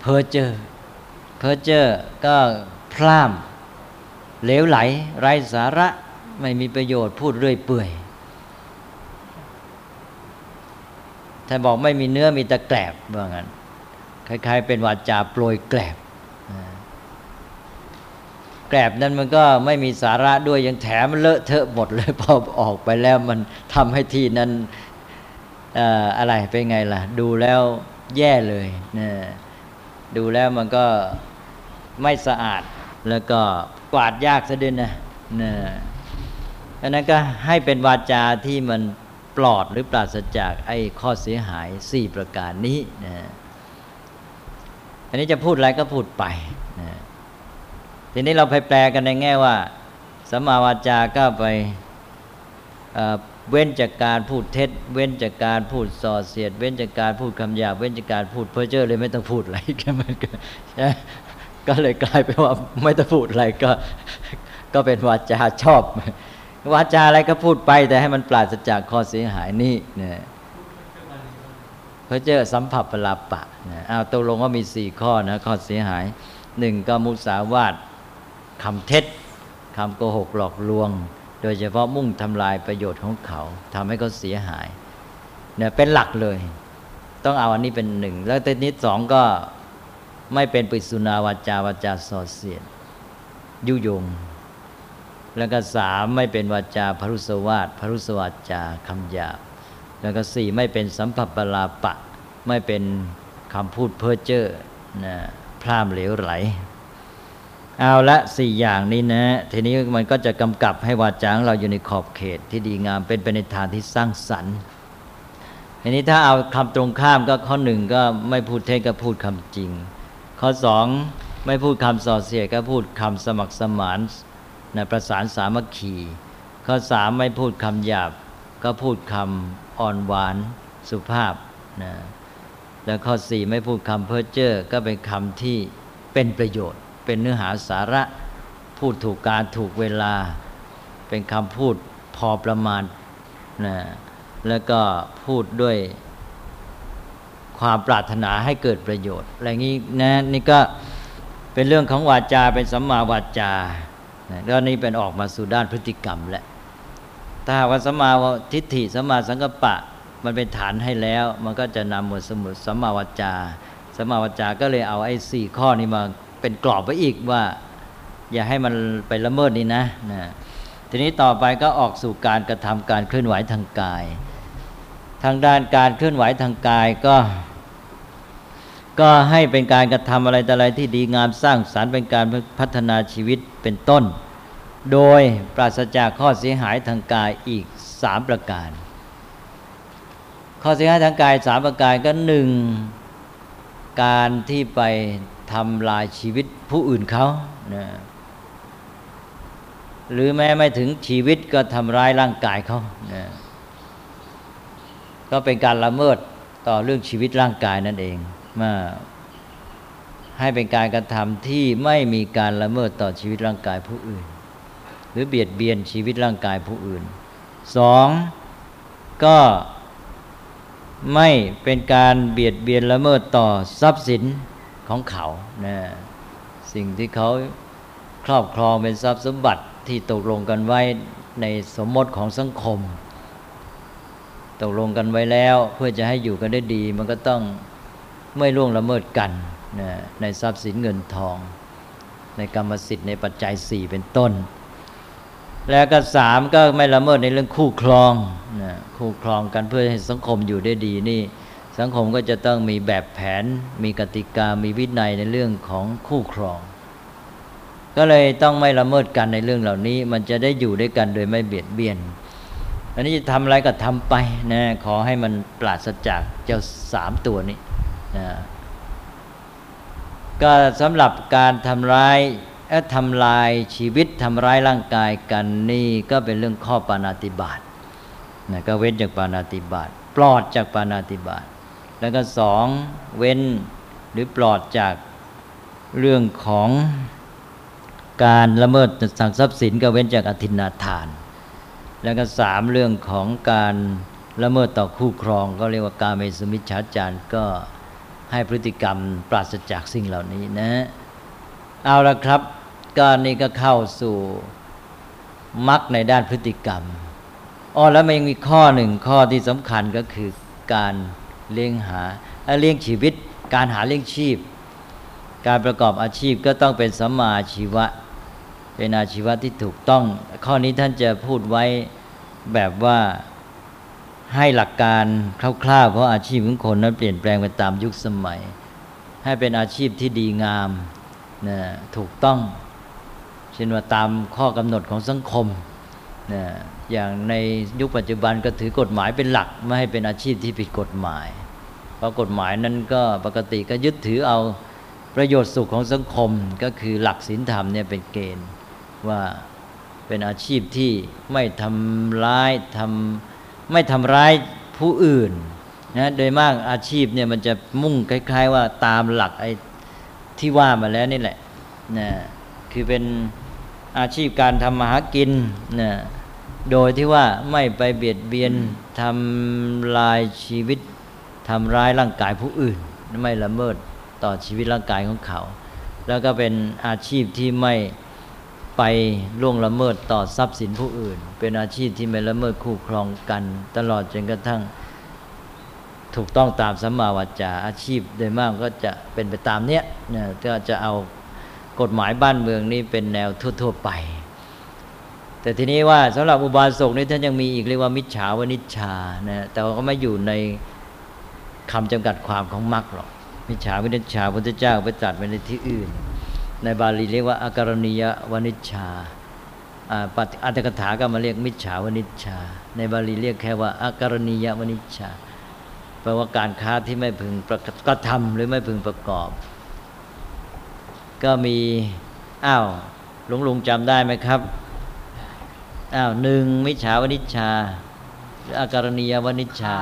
เพ้อเจอ้อเพ้อเจ้อก็พร่ำเหลวไหล ไร้สาระไม่มีประโยชน์พูดเรื่อยเปื่อยถ้าบอกไม่มีเนื้อมีตะแกลบว่างั้นคล้ายๆ เป็นวาจาโปรยแกลบแกลบนั้นมันก็ไม่มีสาระด้วยยังแถมเลอะเทอะหมดเลยพอออกไปแล้วมันทำให้ที่นั้น อะไรเป็นไงล่ะ ดูแล้วแย่เลยนะดูแล้วมันก็ไม่สะอาดแล้วก็กวาดยากซะด้วยนะนะอันนั้นก็ให้เป็นวาจาที่มันปลอดหรือปราศจากไอ้ข้อเสียหายสี่ประการนี้นะอันนี้จะพูดอะไรก็พูดไปนะทีนี้เราไปแปลกันในแง่ว่าสัมมาวาจาก็ไป เว้นจากการพูดเท็จ เว้นจากการพูดส่อเสียด เว้นจากการพูดคำหยาบเว้นจากการพูดเพ้อเจ้อเลยไม่ต้องพูดอะไรกันมันก็ก็เลยกลายเป็นว่าไม่ต้องพูดอะไรก็ ก็เป็นวาจาชอบ วาจาอะไรก็พูดไป แต่ให้มันปราศจากข้อเสียหายนี่เนี่ยเพ้อเจ้อสัมผัสปลาปะนะอ้าตกลงว่ามีสี่ข้อนะข้อเสียหายหนึ่งก็มุสาวาทคำเท็จคำโกหกหลอกลวง ดยเฉพาะมุ่งทำลายประโยชน์ของเขาทำให้เขาเสียหายเนี่ยเป็นหลักเลย ต้องเอาอันนี้เป็นหนึ่ง แล้วตนี้สองก็ไม่เป็นปิสุนาวาจาวาจาสอดเสียด ยุยง แล้วก็สามไม่เป็นวาจาพรุสวาทพรุสวาจาคำหยาบ แล้วก็สี่ไม่เป็นสัมผัสปลาปะ ไม่เป็นคำพูดเพ้อเจ้อนะพร่ำเหลวไหล เอาละสี่อย่างนี้นะ ทีนี้มันก็จะกำกับให้วาจาของเราอยู่ในขอบเขตที่ดีงามเป็นไปในทางที่สร้างสรรค์ทีนี้ถ้าเอาคำตรงข้ามก็ข้อหนึ่งก็ไม่พูดเท็จก็พูดคำจริง ข้อสองไม่พูดคำส่อเสียก็พูดคำสมัครสมานนะประสานสามัคคี ข้อสามไม่พูดคำหยาบ ก็พูดคำอ่อนหวานสุภาพนะแล้วข้อสี่ไม่พูดคำเพ้อเจ้อก็เป็นคำที่เป็นประโยชน์ เป็นเนื้อหาสาระ พูดถูกการถูกเวลา เป็นคำพูดพอประมาณนะแล้วก็พูดด้วยความปรารถนาให้เกิดประโยชน์อะไรงี้นะนี่ก็เป็นเรื่องของวาจาเป็นสัมมาวาจาแล้วนี่เป็นออกมาสู่ด้านพฤติกรรมแหละถ้าว่าสัมมาทิฏฐิสัมมาสังกัปปะมันเป็นฐานให้แล้ว มันก็จะนำหมดสมุดสัมมาวาจาสัมมาวาจาก็เลยเอาไอ้สี่ข้อนี้มา เป็นกรอบไว้อีกว่า อย่าให้มันไปละเมิดนี่นะนะทีนี้ต่อไปก็ออกสู่การกระทำการเคลื่อนไหวทางกาย ทางด้านการเคลื่อนไหวทางกายก็ ก็ให้เป็นการกระทำอะไรแต่อะไรที่ดีงามสร้างสารรค์เป็นการพัฒนาชีวิตเป็นต้น โดยปราศจากข้อเสียหายทางกายอีกสามประการ ข้อเสียหายทางกายสามประการก็หนึ่งการที่ไป ทำลายชีวิตผู้อื่นเขานะหรือแม้ไม่ถึงชีวิตก็ทำร้ายร่างกายเขานะก็เป็นการละเมิดต่อเรื่องชีวิตร่างกายนั่นเองมาให้เป็นการกระทำที่ไม่มีการละเมิดต่อชีวิตร่างกายผู้อื่น หรือเบียดเบียนชีวิตร่างกายผู้อื่นสองก็ไม่เป็นการเบียดเบียนละเมิดต่อทรัพย์สิน ของเขานะสิ่งที่เขาครอบครองเป็นทรัพย์สมบัติที่ตกลงกันไว้ในสมมติของสังคม ตกลงกันไว้แล้วเพื่อจะให้อยู่กันได้ดี มันก็ต้องไม่ล่วงละเมิดกันนะในทรัพย์สินเงินทอง ในกรรมสิทธิ์ในปัจจัยสี่เป็นต้น แล้วก็สามก็ไม่ละเมิดในเรื่องคู่ครองนะคู่ครองกันเพื่อให้สังคมอยู่ได้ดีนี่ สังคมก็จะต้องมีแบบแผน มีกติกา มีวินัยในเรื่องของคู่ครอง ก็เลยต้องไม่ละเมิดกันในเรื่องเหล่านี้ มันจะได้อยู่ด้วยกันโดยไม่เบียดเบียน อันนี้จะทำอะไรก็ทำไปนะขอให้มันปราศจากเจ้าสามตัวนี้นะก็สำหรับการทำร้ายทำลายชีวิตทำร้ายร่างกายกันนี่ก็เป็นเรื่องข้อปานาติบาตนะก็เว้นจากปานาติบาตปลอดจากปานาติบาต แล้วก็สองเว้นหรือปลอดจากเรื่องของการละเมิดสั่งทรัพย์สินก็เว้นจากอธินาทาน แล้วก็สามเรื่องของการละเมิดต่อคู่ครอง ก็เรียกว่าการเมสุมิชฌาจารก็ให้พฤติกรรมปราศจากสิ่งเหล่านี้นะ เอาละครับก็นี่ก็เข้าสู่มรรคในด้านพฤติกรรมอ๋อแล้วมันยังมีข้อหนึ่งข้อที่สำคัญก็คือการ เลี้ยงหาเลี้ยงชีวิต การหาเลี้ยงชีพ การประกอบอาชีพก็ต้องเป็นสัมมาอาชีวะ เป็นอาชีวะที่ถูกต้อง ข้อนี้ท่านจะพูดไว้แบบว่าให้หลักการคร่าวๆ เพราะอาชีพของคนนั้นเปลี่ยนแปลงไปตามยุคสมัย ให้เป็นอาชีพที่ดีงามนะถูกต้อง เช่นว่าตามข้อกำหนดของสังคมนะ อย่างในยุคปัจจุบันก็ถือกฎหมายเป็นหลักไม่ให้เป็นอาชีพที่ผิดกฎหมาย เพราะกฎหมายนั้นก็ปกติก็ยึดถือเอาประโยชน์สุขของสังคมก็คือหลักศีลธรรมเนี่ยเป็นเกณฑ์ว่าเป็นอาชีพที่ไม่ทำร้ายทำไม่ทำร้ายผู้อื่นนะโดยมากอาชีพเนี่ยมันจะมุ่งคล้าย ๆ ว่าตามหลักไอ้ที่ว่ามาแล้วนี่แหละนะคือเป็นอาชีพการทำมาหากินนะ โดยที่ว่าไม่ไปเบียดเบียนทำลายชีวิตทำร้ายร่างกายผู้อื่น ไม่ละเมิดต่อชีวิตร่างกายของเขา แล้วก็เป็นอาชีพที่ไม่ไปล่วงละเมิดต่อทรัพย์สินผู้อื่น เป็นอาชีพที่ไม่ละเมิดคู่ครองกัน ตลอดจนกระทั่ง ถูกต้องตามสัมมาวาจาอาชีพโดยมากก็จะเป็นไปตามเนี้ยเนี่ยก็จะเอากฎหมายบ้านเมืองนี้เป็นแนวทั่ว ๆ ไป แต่ทีนี้ว่าสำหรับอุบาสกนี่ท่านยังมีอีกเรียกว่ามิจฉาวนิชชานะแต่ก็ไม่อยู่ในคำจำกัดความของมรรคหรอกมิจฉาวนิชชาพุทธเจ้าไปจัดไว้ในที่อื่น ในบาลีเรียกว่าอาการณียวนิชชาอัตถกถาก็มาเรียกมิจฉาวนิชชา ในบาลีเรียกแค่ว่าอาการณียวนิชชาแปลว่าการค้าที่ไม่พึงกระทำหรือไม่พึงประกอบ ก็มีอ้าวหลวงลุงจำได้ไหมครับ อ้าวหนึ่งมิจฉาวนิชชาหรืออาการณียวนิชชา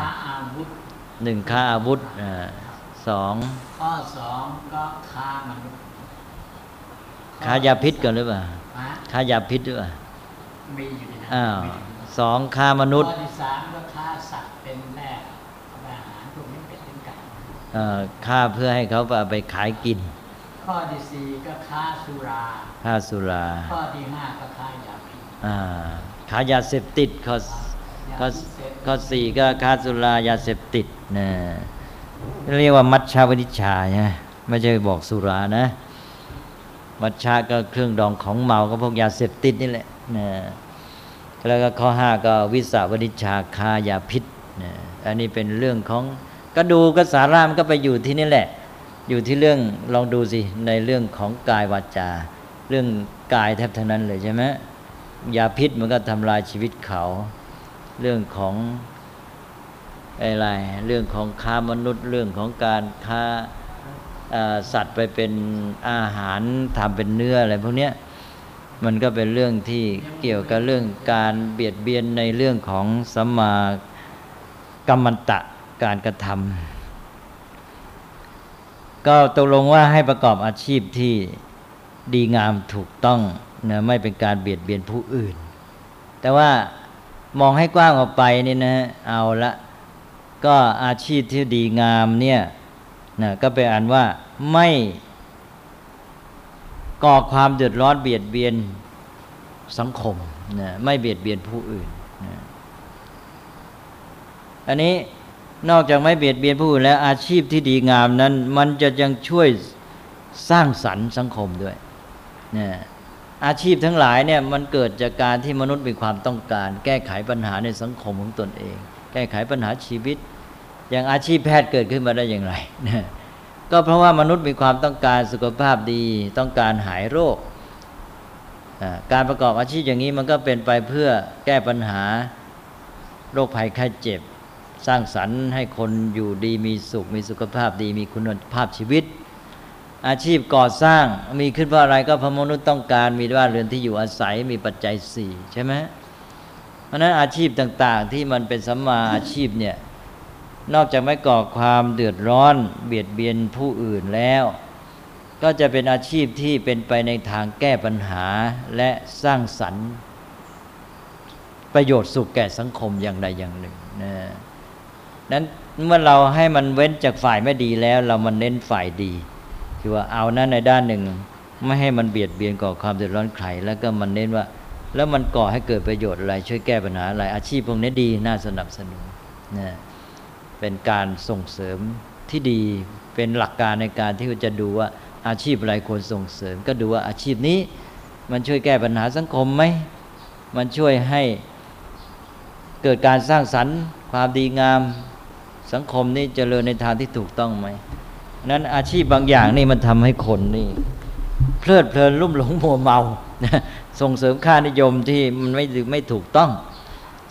หนึ่งค้าอาวุธอ่าสองข้อสองก็ค้ามนุษย์ค้ายาพิษกันหรือเปล่าค้ายาพิษหรือเปล่ามีอยู่ในนั้นอ้าวสองค้ามนุษย์ข้อที่สามก็ค้าสัตว์เป็นแร่อาหารพวกนี้เป็นเป็นกันฆ่าเพื่อให้เขาไปขายกิน ข้อที่สี่ก็ค้าสุราค้าสุรา ข้อที่ห้าก็ค้ายา พิษค้ายาเสพติดข้อข้อข้อสี่ก็ค้าสุรายาเสพติดนะเรียกว่ามัชชาวนิชาใช่ไม่ใช่บอกสุรานะมัชชาก็เครื่องดองของเมาก็พวกยาเสพติดนี่แหละนะแล้วก็ข้อห้าก็วิสาวนิชาคายาพิษนะอันนี้เป็นเรื่องของก็ดูก็สาระมันก็ไปอยู่ที่นี่แหละ อยู่ที่เรื่องลองดูสิในเรื่องของกายวาจา เรื่องกายแทบเท่านั้นเลยใช่ไหม ยาพิษมันก็ทำลายชีวิตเขา เรื่องของอะไร เรื่องของค้ามนุษย์ เรื่องของการค้าสัตว์ไปเป็นอาหารทำเป็นเนื้ออะไรพวกนี้มันก็เป็นเรื่องที่เกี่ยวกับเรื่องการเบียดเบียนในเรื่องของสัมมากรรมตะการกระทำก็ตกลงว่าให้ประกอบอาชีพที่ดีงามถูกต้อง นะไม่เป็นการเบียดเบียนผู้อื่น แต่ว่ามองให้กว้างออกไปนี่นะเอาละก็อาชีพที่ดีงามเนี่ยนะก็เป็นอันว่าไม่ก่อความเดือดร้อนเบียดเบียนสังคมนะไม่เบียดเบียนผู้อื่นนะอันนี้นอกจากไม่เบียดเบียนผู้อื่นแล้วอาชีพที่ดีงามนั้น มันจะยังช่วยสร้างสรรค์สังคมด้วยนี่ อาชีพทั้งหลายเนี่ยมันเกิดจากการที่มนุษย์มีความต้องการ แก้ไขปัญหาในสังคมของตนเอง แก้ไขปัญหาชีวิต อย่างอาชีพแพทย์เกิดขึ้นมาได้อย่างไรนะก็เพราะว่ามนุษย์มีความต้องการสุขภาพดี ต้องการหายโรค การประกอบอาชีพอย่างนี้มันก็เป็นไปเพื่อแก้ปัญหาโรคภัยไข้เจ็บ สร้างสรรค์ให้คนอยู่ดีมีสุข มีสุขภาพดีมีคุณภาพชีวิต อาชีพก่อสร้างมีขึ้นเพราะอะไรก็เพราะมนุษย์ต้องการมีว่าเรือนที่อยู่อาศัยมีปัจจัยสี่ใช่ไหมเพราะนั้นอาชีพต่าง ๆ ที่มันเป็นสัมมาอาชีพเนี่ยนอกจากไม่ก่อความเดือดร้อน เบียดเบียนผู้อื่นแล้ว ก็จะเป็นอาชีพที่เป็นไปในทางแก้ปัญหาและสร้างสรรค์ ประโยชน์สุขแก่สังคมอย่างใดอย่างหนึ่งนะนั้นเมื่อเราให้มันเว้นจากฝ่ายไม่ดีแล้ว เรามันเน้นฝ่ายดี คือว่าเอานั้นในด้านหนึ่ง ไม่ให้มันเบียดเบียนก่อความเดือดร้อนใครแล้วก็มันเน้นว่า แล้วมันก่อให้เกิดประโยชน์อะไรช่วยแก้ปัญหาอะไรอาชีพพวกนี้ดีน่าสนับสนุนนะเป็นการส่งเสริมที่ดีเป็นหลักการในการที่จะดูว่าอาชีพอะไรควรส่งเสริม ก็ดูว่าอาชีพนี้ มันช่วยแก้ปัญหาสังคมไหมมันช่วยให้เกิดการสร้างสรรค์ ความดีงามสังคมนี่เจริญในทางที่ถูกต้องไหม นั้นอาชีพบางอย่างนี่มันทำให้คนนี่ เพลิดเพลินรุ่มหลงมัวเมาส่งเสริมค่านิยมที่มันไม่ไม่ถูกต้อง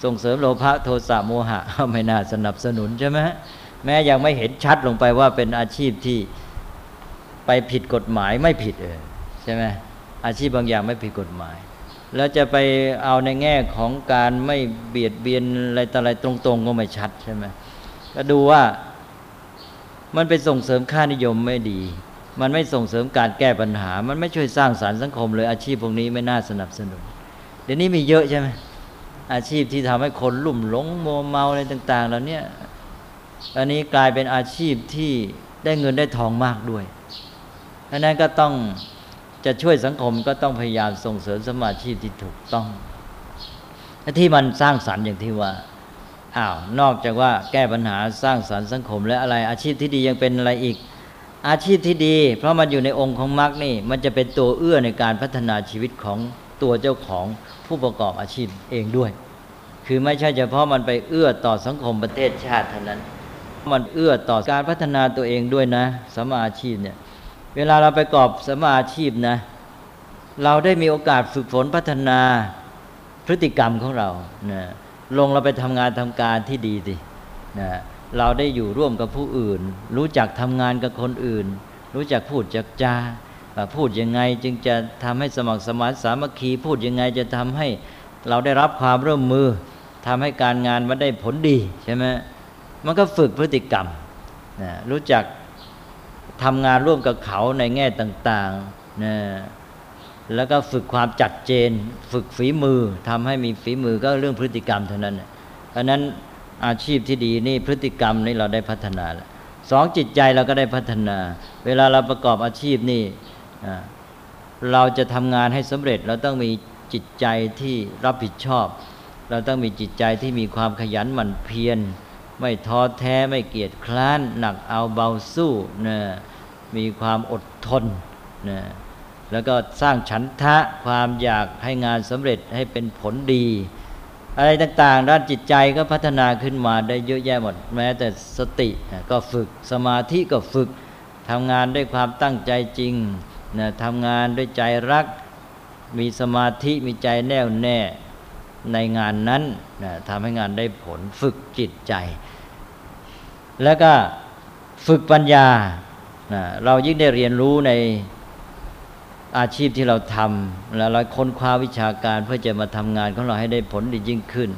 ส่งเสริมโลภะโทสะโมหะไม่น่าสนับสนุนใช่ไหมแม้ยังไม่เห็นชัดลงไปว่าเป็นอาชีพที่ไปผิดกฎหมายไม่ผิดเออใช่ไหมอาชีพบางอย่างไม่ผิดกฎหมาย แล้วจะไปเอาในแง่ของการไม่เบียดเบียนอะไรต่ออะไรตรงๆ ก็ไม่ชัดใช่ไหมก็ดูว่า มันไปส่งเสริมค่านิยมไม่ดี มันไม่ส่งเสริมการแก้ปัญหา มันไม่ช่วยสร้างสารรค์สังคมเลยอาชีพพวกนี้ไม่น่าสนับสนุน เดี๋ยวนี้มีเยอะใช่ไหมอาชีพที่ทำให้คนลุ่มหลงโมเมาอะไรต่างๆเหล่านี้อันนี้กลายเป็นอาชีพที่ได้เงินได้ทองมากด้วยดังนั้นก็ต้องจะช่วยสังคมก็ต้องพยายามส่งเสริมสมาชีพที่ถูกต้องที่มันสร้างสรรค์อย่างที่ว่า อ้าวนอกจากว่าแก้ปัญหาสร้างสรรค์สังคมและอะไร อาชีพที่ดียังเป็นอะไรอีก อาชีพที่ดี เพราะมันอยู่ในองค์ของมรรคนี่ มันจะเป็นตัวเอื้อในการพัฒนาชีวิตของตัวเจ้าของผู้ประกอบอาชีพเองด้วย คือไม่ใช่เฉพาะมันไปเอื้อต่อสังคมประเทศชาติเท่านั้น มันเอื้อต่อการพัฒนาตัวเองด้วยนะสมาอาชีพเนี่ยเวลาเราไปกอบสมาอาชีพนะ เราได้มีโอกาสฝึกฝนพัฒนาพฤติกรรมของเรานะ ลงเราไปทำงานทำการที่ดีสินะเราได้อยู่ร่วมกับผู้อื่น รู้จักทำงานกับคนอื่น รู้จักพูดจักจาพูดยังไงจึงจะทำให้สมัครสมานสามัคคี พูดยังไงจะทำให้เราได้รับความร่วมมือทำให้การงานมันได้ผลดีใช่ไหมมันก็ฝึกพฤติกรรมนะรู้จักทำงานร่วมกับเขาในแง่ต่างๆนะ แล้วก็ฝึกความจัดเจน ฝึกฝีมือทำให้มีฝีมือก็เรื่องพฤติกรรมเท่านั้นเพราะนั้นอาชีพที่ดีนี่พฤติกรรมนี่เราได้พัฒนาแล้วสองจิตใจเราก็ได้พัฒนา เวลาเราประกอบอาชีพนี่เราจะทำงานให้สำเร็จ เราต้องมีจิตใจที่รับผิดชอบ เราต้องมีจิตใจที่มีความขยันหมั่นเพียรไม่ท้อแท้ไม่เกียจคร้าน หนักเอาเบาสู้นะมีความอดทนนะ แล้วก็สร้างฉันทะความอยากให้งานสำเร็จให้เป็นผลดี อะไรต่างๆ ด้านจิตใจก็พัฒนาขึ้นมาได้เยอะแยะหมด แม้แต่สติก็ฝึกสมาธิก็ฝึกทำงานด้วยความตั้งใจจริงนะทำงานด้วยใจรัก มีสมาธิมีใจแน่วแน่ในงานนั้นนะทำให้งานได้ผลฝึกจิตใจ แล้วก็ฝึกปัญญานะเรายิ่งได้เรียนรู้ใน อาชีพที่เราทำแล้วเราค้นคว้าวิชาการเพื่อจะมาทำงานของเราให้ได้ผลดียิ่งขึ้น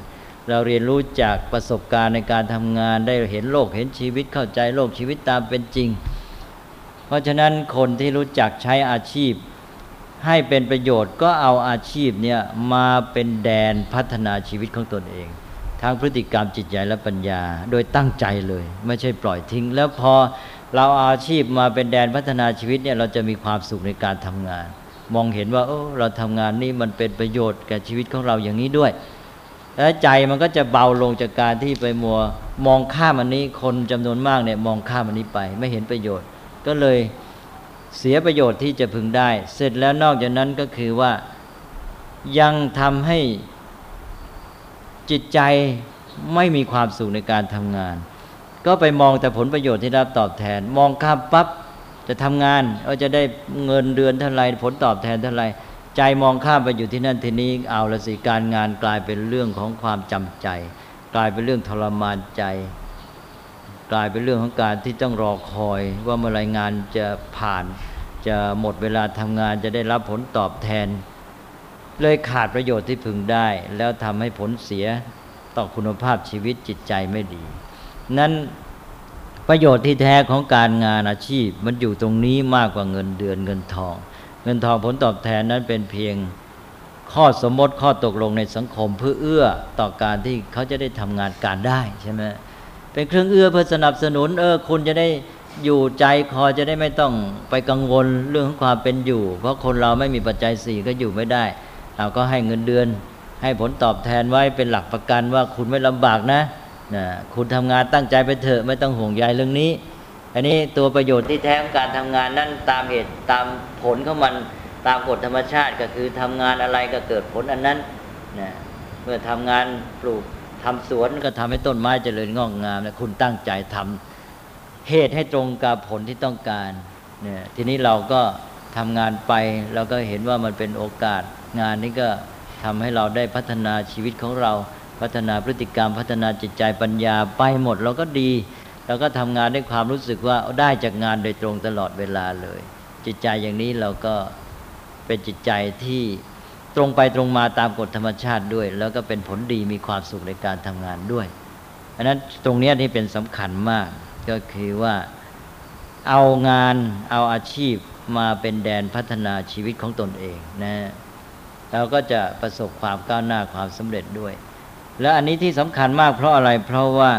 เราเรียนรู้จากประสบการณ์ในการทำงานได้เห็นโลกเห็นชีวิตเข้าใจโลกชีวิตตามเป็นจริง เพราะฉะนั้นคนที่รู้จักใช้อาชีพ ให้เป็นประโยชน์ก็เอาอาชีพเนี่ยมาเป็นแดนพัฒนาชีวิตของตนเองทางพฤติกรรมจิตใจและปัญญา โดยตั้งใจเลย ไม่ใช่ปล่อยทิ้ง แล้วพอ เราอาชีพมาเป็นแดนพัฒนาชีวิตเนี่ยเราจะมีความสุขในการทำงาน มองเห็นว่าโอ้เราทำงานนี่มันเป็นประโยชน์แก่ชีวิตของเราอย่างนี้ด้วย และใจมันก็จะเบาลงจากการที่ไปมัวมองข้ามอันนี้คนจำนวนมากเนี่ยมองข้ามอันนี้ไป ไม่เห็นประโยชน์ ก็เลยเสียประโยชน์ที่จะพึงได้ เสร็จแล้วนอกจากนั้นก็คือว่ายังทำให้จิตใจไม่มีความสุขในการทำงาน ก็ไปมองแต่ผลประโยชน์ที่รับตอบแทน มองข้ามปั๊บจะทำงานเออจะได้เงินเดือนเท่าไรผลตอบแทนเท่าไรใจมองข้ามไปอยู่ที่นั่นทีนี้เอาละสิการงานกลายเป็นเรื่องของความจำใจ กลายเป็นเรื่องทรมานใจ กลายเป็นเรื่องของการที่ต้องรอคอย ว่าเมื่อไรงานจะผ่าน จะหมดเวลาทำงานจะได้รับผลตอบแทน เลยขาดประโยชน์ที่พึงได้ แล้วทำให้ผลเสียต่อคุณภาพชีวิตจิตใจไม่ดี นั้นประโยชน์ที่แท้ของการงานอาชีพ มันอยู่ตรงนี้มากกว่าเงินเดือนเงินทอง เงินทองผลตอบแทนนั้นเป็นเพียงข้อสมมติข้อตกลงในสังคมเพื่อเอื้อต่อการที่เขาจะได้ทำงานการได้ใช่ไหมเป็นเครื่องเอื้อเพื่อสนับสนุนเออคุณจะได้อยู่ใจคอจะได้ไม่ต้องไปกังวลเรื่องของความเป็นอยู่ เพราะคนเราไม่มีปัจจัยสี่ก็อยู่ไม่ได้เราก็ให้เงินเดือน ให้ผลตอบแทนไว้เป็นหลักประกันว่าคุณไม่ลำบากนะ นะคุณทำงานตั้งใจไปเถอะไม่ต้องห่วงใยเรื่องนี้ อันนี้ตัวประโยชน์ที่แท้ของการทำงานนั่นตามเหตุตามผลของมันตามกฎธรรมชาติก็คือทำงานอะไรก็เกิดผลอันนั้นนะเมื่อทำงานปลูกทำสวนก็ทำให้ต้นไม้เจริญงอกงามนะคุณตั้งใจทำเหตุให้ตรงกับผลที่ต้องการเนี่ยทีนี้เราก็ทำงานไปเราก็เห็นว่ามันเป็นโอกาสงานนี้ก็ทำให้เราได้พัฒนาชีวิตของเรา พัฒนาพฤติกรรม พัฒนาจิตใจปัญญาไปหมดเราก็ดีเราก็ทำงานด้วยความรู้สึกว่าได้จากงานโดยตรงตลอดเวลาเลย จิตใจอย่างนี้เราก็เป็นจิตใจที่ตรงไปตรงมาตามกฎธรรมชาติด้วย แล้วก็เป็นผลดีมีความสุขในการทำงานด้วยอันนั้นตรงนี้ที่เป็นสำคัญมากก็คือว่าเอางานเอาอาชีพมาเป็นแดนพัฒนาชีวิตของตนเองนะเราก็จะประสบความก้าวหน้าความสำเร็จด้วย และอันนี้ที่สำคัญมากเพราะอะไร เพราะว่า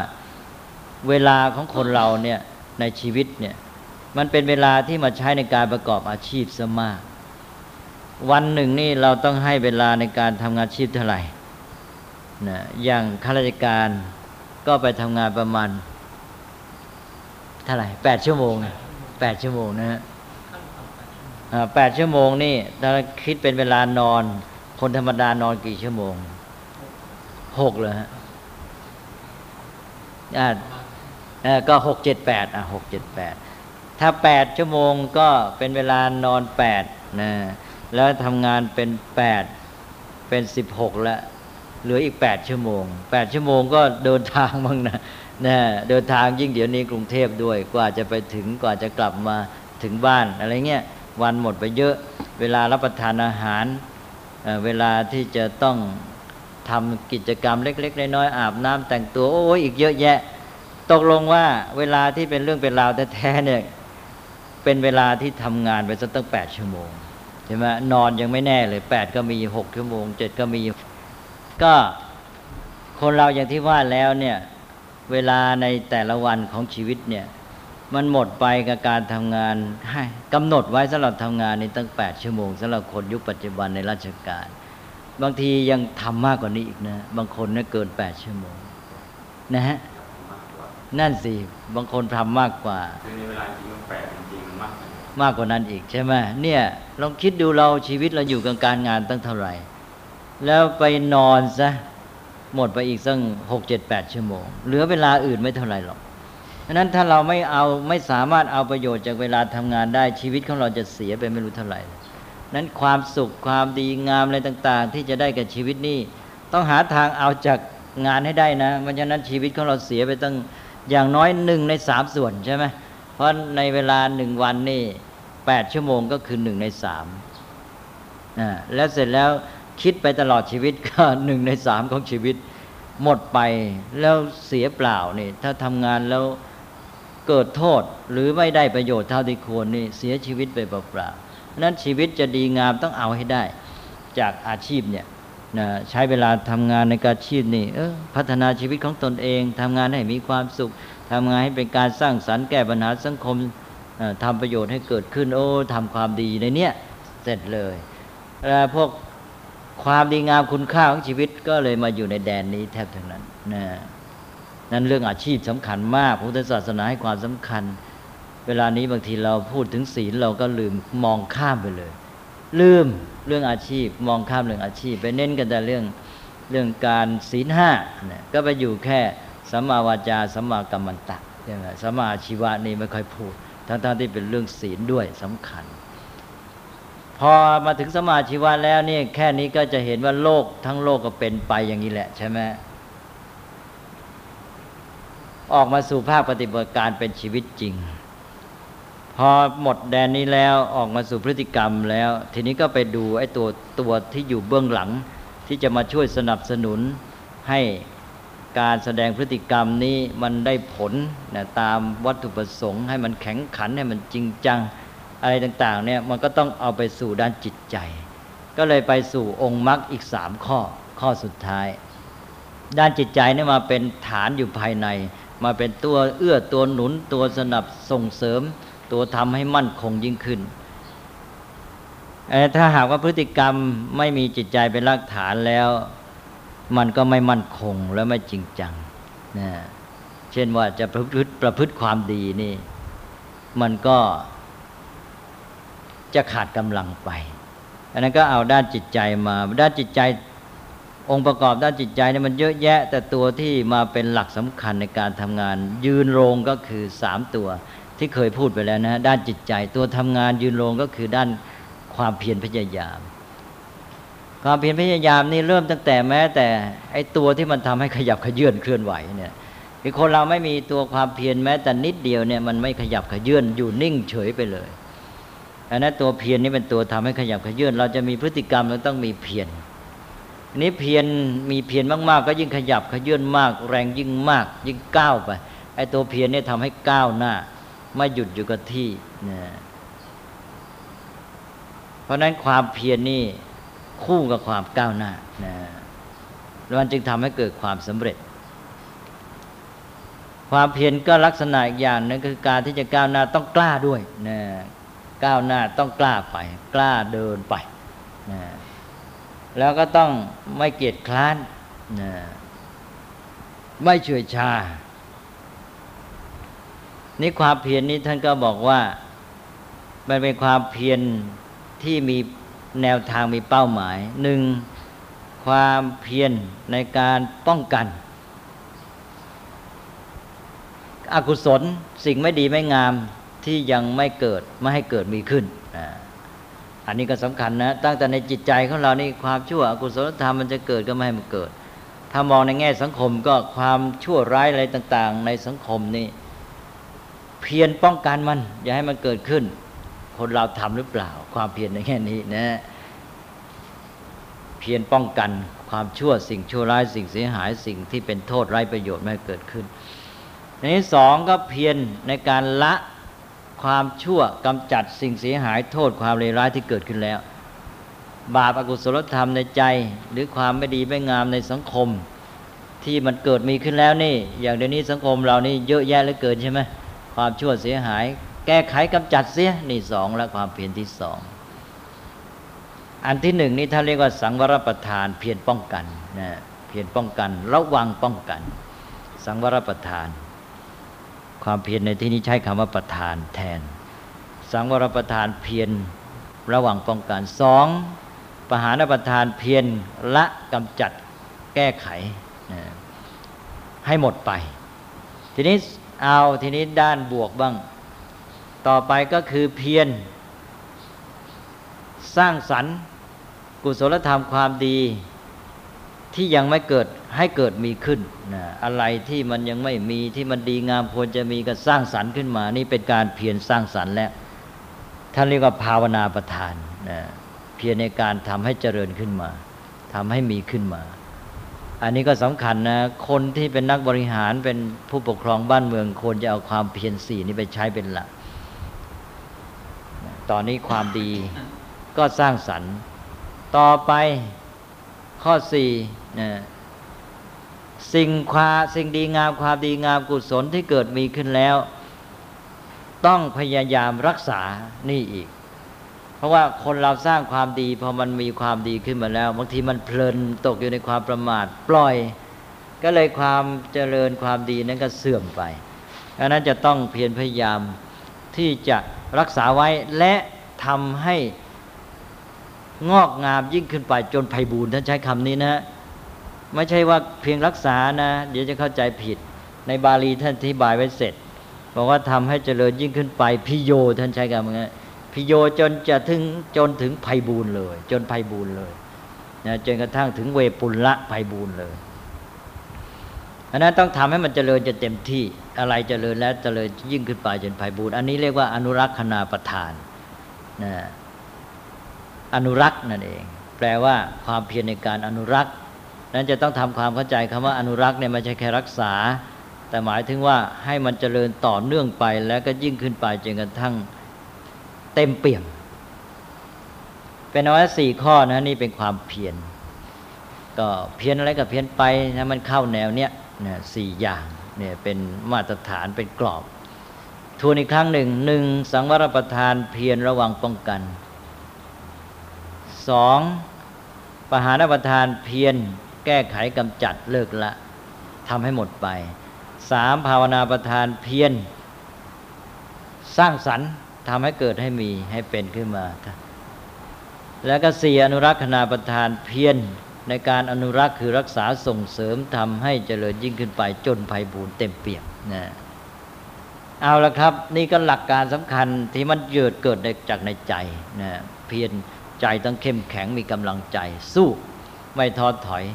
เวลาของคนเราเนี่ยในชีวิตเนี่ยมันเป็นเวลาที่มาใช้ในการประกอบอาชีพซะมาก วันหนึ่งนี่เราต้องให้เวลาในการทำงานชีพเท่าไหร่นะอย่างข้าราชการก็ไปทำงานประมาณเท่าไหร่แปดชั่วโมงแปดชั่วโมงนะฮะแปดชั่วโมงนี่ถ้าคิดเป็นเวลานอน คนธรรมดานอนกี่ชั่วโมง หกเลยฮะอ่าก็หกเจ็ดแปดอะหกเจ็ดแปดถ้าแปดชั่วโมงก็เป็นเวลานอนแปดนะแล้วทำงานเป็นแปดเป็นสิบหกแล้วเหลืออีกแปดชั่วโมงแปดชั่วโมงก็เดินทางบ้างนะนะเดินทางยิ่งเดี๋ยวนี้กรุงเทพด้วย กว่าจะไปถึงกว่าจะกลับมาถึงบ้านอะไรเงี้ยวันหมดไปเยอะ เวลารับประทานอาหารเวลาที่จะต้อง ทำกิจกรรมเล็ก ๆ น้อยๆอาบน้ำแต่งตัวโอ้ยอีกเยอะแยะ ตกลงว่าเวลาที่เป็นเรื่องเป็นราวแท้ๆเนี่ยเป็นเวลาที่ทำงานไปสักตั้งแปดชั่วโมงใช่ไหมนอนยังไม่แน่เลยแปดก็มีหกชั่วโมงเจ็ดก็มีก็คนเราอย่างที่ว่าแล้วเนี่ยเวลาในแต่ละวันของชีวิตเนี่ยมันหมดไปกับการทำงานให้กำหนดไว้สำหรับทำงานในตั้งแปดชั่วโมงสำหรับคนยุคปัจจุบันในราชการ บางทียังทำมากกว่านี้อีกนะ บางคนนี่เกินแปดชั่วโมง นะฮะ นั่นสิ บางคนทำมากกว่าในเวลาจริงแปดจริงมากมากกว่านั้นอีกใช่ไหมเนี่ยลองคิดดูเราชีวิตเราอยู่กับการงานตั้งเท่าไหร่ แล้วไปนอนซะหมดไปอีกสักหกเจ็ดแปดชั่วโมง เหลือเวลาอื่นไม่เท่าไหร่หรอกฉะนั้นถ้าเราไม่เอาไม่สามารถเอาประโยชน์จากเวลาทำงานได้ชีวิตของเราจะเสียไปไม่รู้เท่าไหร่ นั้นความสุขความดีงามอะไรต่าง ๆ ที่จะได้กับชีวิตนี่ต้องหาทางเอาจากงานให้ได้นะเพราะฉะนั้นชีวิตของเราเสียไปตั้งอย่างน้อยหนึ่งในสามส่วนใช่ไหมเพราะในเวลาหนึ่งวันนี่แปดชั่วโมงก็คือหนึ่งในสามนะแล้วเสร็จแล้วคิดไปตลอดชีวิตก็หนึ่งในสามของชีวิต หมดไปแล้วเสียเปล่านี่ถ้าทำงานแล้วเกิดโทษหรือไม่ได้ประโยชน์เท่าที่ควรนี่เสียชีวิตไปเปล่าๆ นั้นชีวิตจะดีงามต้องเอาให้ได้ จากอาชีพเนี่ยนะใช้เวลาทำงานในการอาชีพนี่เออพัฒนาชีวิตของตนเองทำงานให้มีความสุขทำงานให้เป็นการสร้างสรรค์แก้ปัญหาสังคมทำประโยชน์ให้เกิดขึ้น โอ้ทำความดีในเนี้ยเสร็จเลยแล้วพวกความดีงามคุณค่าของชีวิตก็เลยมาอยู่ในแดนนี้แทบทั้งนั้นนะนั้นเรื่องอาชีพสำคัญมากพุทธศาสนาให้ความสำคัญ เวลานี้บางทีเราพูดถึงศีลเราก็ลืมมองข้ามไปเลย ลืมเรื่องอาชีพ มองข้ามเรื่องอาชีพ ไปเน้นกันแต่เรื่องเรื่องการศีลห้าเนี่ยก็ไปอยู่แค่สัมมาวาจาสัมมากัมมันตะใช่ไหมสัมมาอาชีวะนี่ไม่ค่อยพูด ทั้งๆที่เป็นเรื่องศีลด้วยสำคัญ พอมาถึงสมมาชีวะแล้วนี่แค่นี้ก็จะเห็นว่าโลกทั้งโลกก็เป็นไปอย่างนี้แหละใช่ไหมออกมาสู่ภาคปฏิบัติการเป็นชีวิตจริง พอหมดแดนนี้แล้วออกมาสู่พฤติกรรมแล้ว ทีนี้ก็ไปดูไอ้ตัวตัวที่อยู่เบื้องหลัง ที่จะมาช่วยสนับสนุนให้การแสดงพฤติกรรมนี้มันได้ผลนะตามวัตถุประสงค์ ให้มันแข็งขันให้มันจริงจังอะไรต่างๆเนี่ยมันก็ต้องเอาไปสู่ด้านจิตใจ ก็เลยไปสู่องค์มรรคอีกสามข้อข้อสุดท้าย ด้านจิตใจเนี่ยมาเป็นฐานอยู่ภายใน มาเป็นตัวเอื้อตัวหนุนตัวสนับส่งเสริม ตัวทำให้มั่นคงยิ่งขึ้น ถ้าหากว่าพฤติกรรมไม่มีจิตใจเป็นรากฐานแล้ว มันก็ไม่มั่นคงและไม่จริงจังนะเช่นว่าจะประพฤติประพฤติความดีนี่ มันก็จะขาดกำลังไป อันนั้นก็เอาด้านจิตใจมา ด้านจิตใจองค์ประกอบด้านจิตใจเนี่ยมันเยอะแยะ แต่ตัวที่มาเป็นหลักสำคัญในการทำงาน ยืนโรงก็คือสามตัว ที่เคยพูดไปแล้วนะด้านจิตใจตัวทำงานยืนโรงก็คือด้านความเพียรพยายาม ความเพียรพยายามนี่เริ่มตั้งแต่แม้ แต่ไอ้ตัวที่มันทำให้ขยับขยื่นเคลื่อนไหวเนี่ยคือคนเราไม่มีตัวความเพียรแม้แต่นิดเดียวเนี่ยมันไม่ขยับขยื่นอยู่นิ่งเฉยไปเลยอันนั้นตัวเพียรนี่เป็นตัวทำให้ขยับขยื่นเราจะมีพฤติกรรมเราต้องมีเพียรอันนี้เพียรมีเพียรมากๆ ก็ยิ่งขยับขยื่นมาก แรงยิ่งมาก ยิ่งก้าวไปไอ้ตัวเพียรนี่ทำให้ก้าวหน้า ไม่หยุดอยู่กับที่นะเพราะนั้นความเพียรนี่คู่กับความก้าวหน้านะมันจึงทำให้เกิดความสำเร็จ ความเพียรก็ลักษณะอีกอย่างนึงคือการที่จะก้าวหน้าต้องกล้าด้วยนะก้าวหน้าต้องกล้าไป กล้าเดินไปนะแล้วก็ต้องไม่เกียจคร้านนะไม่เฉื่อยชา นี่ความเพียรนี้ท่านก็บอกว่า มันเป็นความเพียรที่มีแนวทางมีเป้าหมายหนึ่งความเพียรในการป้องกัน อกุศลสิ่งไม่ดีไม่งามที่ยังไม่เกิดไม่ให้เกิดมีขึ้นอันนี้ก็สำคัญนะ ตั้งแต่ในจิตใจของเรานี่ความชั่วอกุศลธรรมมันจะเกิดก็ไม่ให้มันเกิด ถ้ามองในแง่สังคมก็ความชั่วร้ายอะไรต่าง ๆ ในสังคมนี่ เพียรป้องกันมัน อย่าให้มันเกิดขึ้น คนเราทำหรือเปล่า ความเพียรในแง่นี้นะเพียรป้องกันความชั่วสิ่งชั่วร้ายสิ่งเสียหายสิ่งที่เป็นโทษไร้ประโยชน์ไม่เกิดขึ้นอันนี้สองก็เพียรในการละความชั่วกำจัดสิ่งเสียหายโทษความเลวร้ายที่เกิดขึ้นแล้ว บาปอากุศลธรรมในใจ หรือความไม่ดีไม่งามในสังคม ที่มันเกิดมีขึ้นแล้วนี่ อย่างเดี๋ยวนี้สังคมเรานี่เยอะแยะเหลือเกินใช่ไหม ความชั่วเสียหาย แก้ไขกำจัดเสียนี่สองและความเพียรที่สองอันที่หนึ่งนี่ท่านเรียกว่าสังวรประทานเพียรป้องกันนะเพียรป้องกัน ระวังป้องกัน สังวรประทาน ความเพียรในที่นี้ใช้คำว่าประทานแทน สังวรประทานเพียรระว่างป้องกันสองปหานประทานเพียรละกำจัดแก้ไขนะให้หมดไป ทีนี้ เอาทีนี้ด้านบวกบ้าง ต่อไปก็คือเพียรสร้างสรรค์ กุศลธรรมความดีที่ยังไม่เกิดให้เกิดมีขึ้นนะอะไรที่มันยังไม่มีที่มันดีงามควรจะมีก็สร้างสรรค์ขึ้นมา นี่เป็นการเพียรสร้างสรรค์แล้วท่านเรียกว่าภาวนาประทานนะเพียรในการทำให้เจริญขึ้นมาทำให้มีขึ้นมา อันนี้ก็สำคัญนะ คนที่เป็นนักบริหารเป็นผู้ปกครองบ้านเมืองควรจะเอาความเพียรสี่นี้ไปใช้เป็นหลัก ตอนนี้ความดีก็สร้างสรรค์ ต่อไปข้อสี่นะสิ่งความสิ่งดีงามความดีงามกุศลที่เกิดมีขึ้นแล้ว ต้องพยายามรักษานี่อีก เพราะว่าคนเราสร้างความดีพอมันมีความดีขึ้นมาแล้วบางทีมันเพลินตกอยู่ในความประมาทปล่อย ก็เลยความเจริญความดีนั้นก็เสื่อมไปดังนั้นจะต้องเพียรพยายามที่จะรักษาไว้และทำให้งอกงามยิ่งขึ้นไปจนไพบูรณ์ท่านใช้คำนี้นะไม่ใช่ว่าเพียงรักษานะ เดี๋ยวจะเข้าใจผิด ในบาลีท่านอธิบายไว้เสร็จบอกว่าทำให้เจริญยิ่งขึ้นไปพิโยท่านใช้คำว่าไง พิโยจนจะถึงจนถึงไพบูรณ์เลย จนไพบูรณ์เลยนะจนกระทั่งถึงเวปุลละไพบูรณ์เลยอันนั้นต้องทำให้มันเจริญจนเต็มที่อะไรเจริญแล้วเจริญยิ่งขึ้นไปจนไพบูรณ์อันนี้เรียกว่าอนุรักษณาประทานนะอนุรักษ์นั่นเอง แปลว่าความเพียรในการอนุรักษ์ นั้นจะต้องทำความเข้าใจคำว่าอนุรักษ์เนี่ยไม่ใช่แค่รักษา แต่หมายถึงว่าให้มันเจริญต่อเนื่องไปแล้วก็ยิ่งขึ้นไปจนกระทั่ง เต็มเปี่ยม เป็นเอาไว้สี่ข้อนะนี่เป็นความเพียรก็เพียรอะไรก็เพียรไปนะมันเข้าแนวเนี้ยเนี่ยสี่อย่างเนี่ยเป็นมาตรฐานเป็นกรอบทวนอีกครั้งหนึ่งหนึ่งสังวรประทานเพียรระวังป้องกันสองปหานประทานเพียรแก้ไขกำจัดเลิกละทำให้หมดไปสามภาวนาประทานเพียรสร้างสรรค์ ทำให้เกิดให้มีให้เป็นขึ้นมา แล้วก็สี่อนุรักษณาประทานเพียรในการอนุรักษ์คือรักษาส่งเสริมทำให้เจริญยิ่งขึ้นไปจนภัยบูรณ์เต็มเปี่ยมนะเอาละครับ นี่ก็หลักการสำคัญที่มันเกิดเกิดจากในใจนะเพียรใจต้องเข้มแข็งมีกำลังใจสู้ไม่ท้อถอย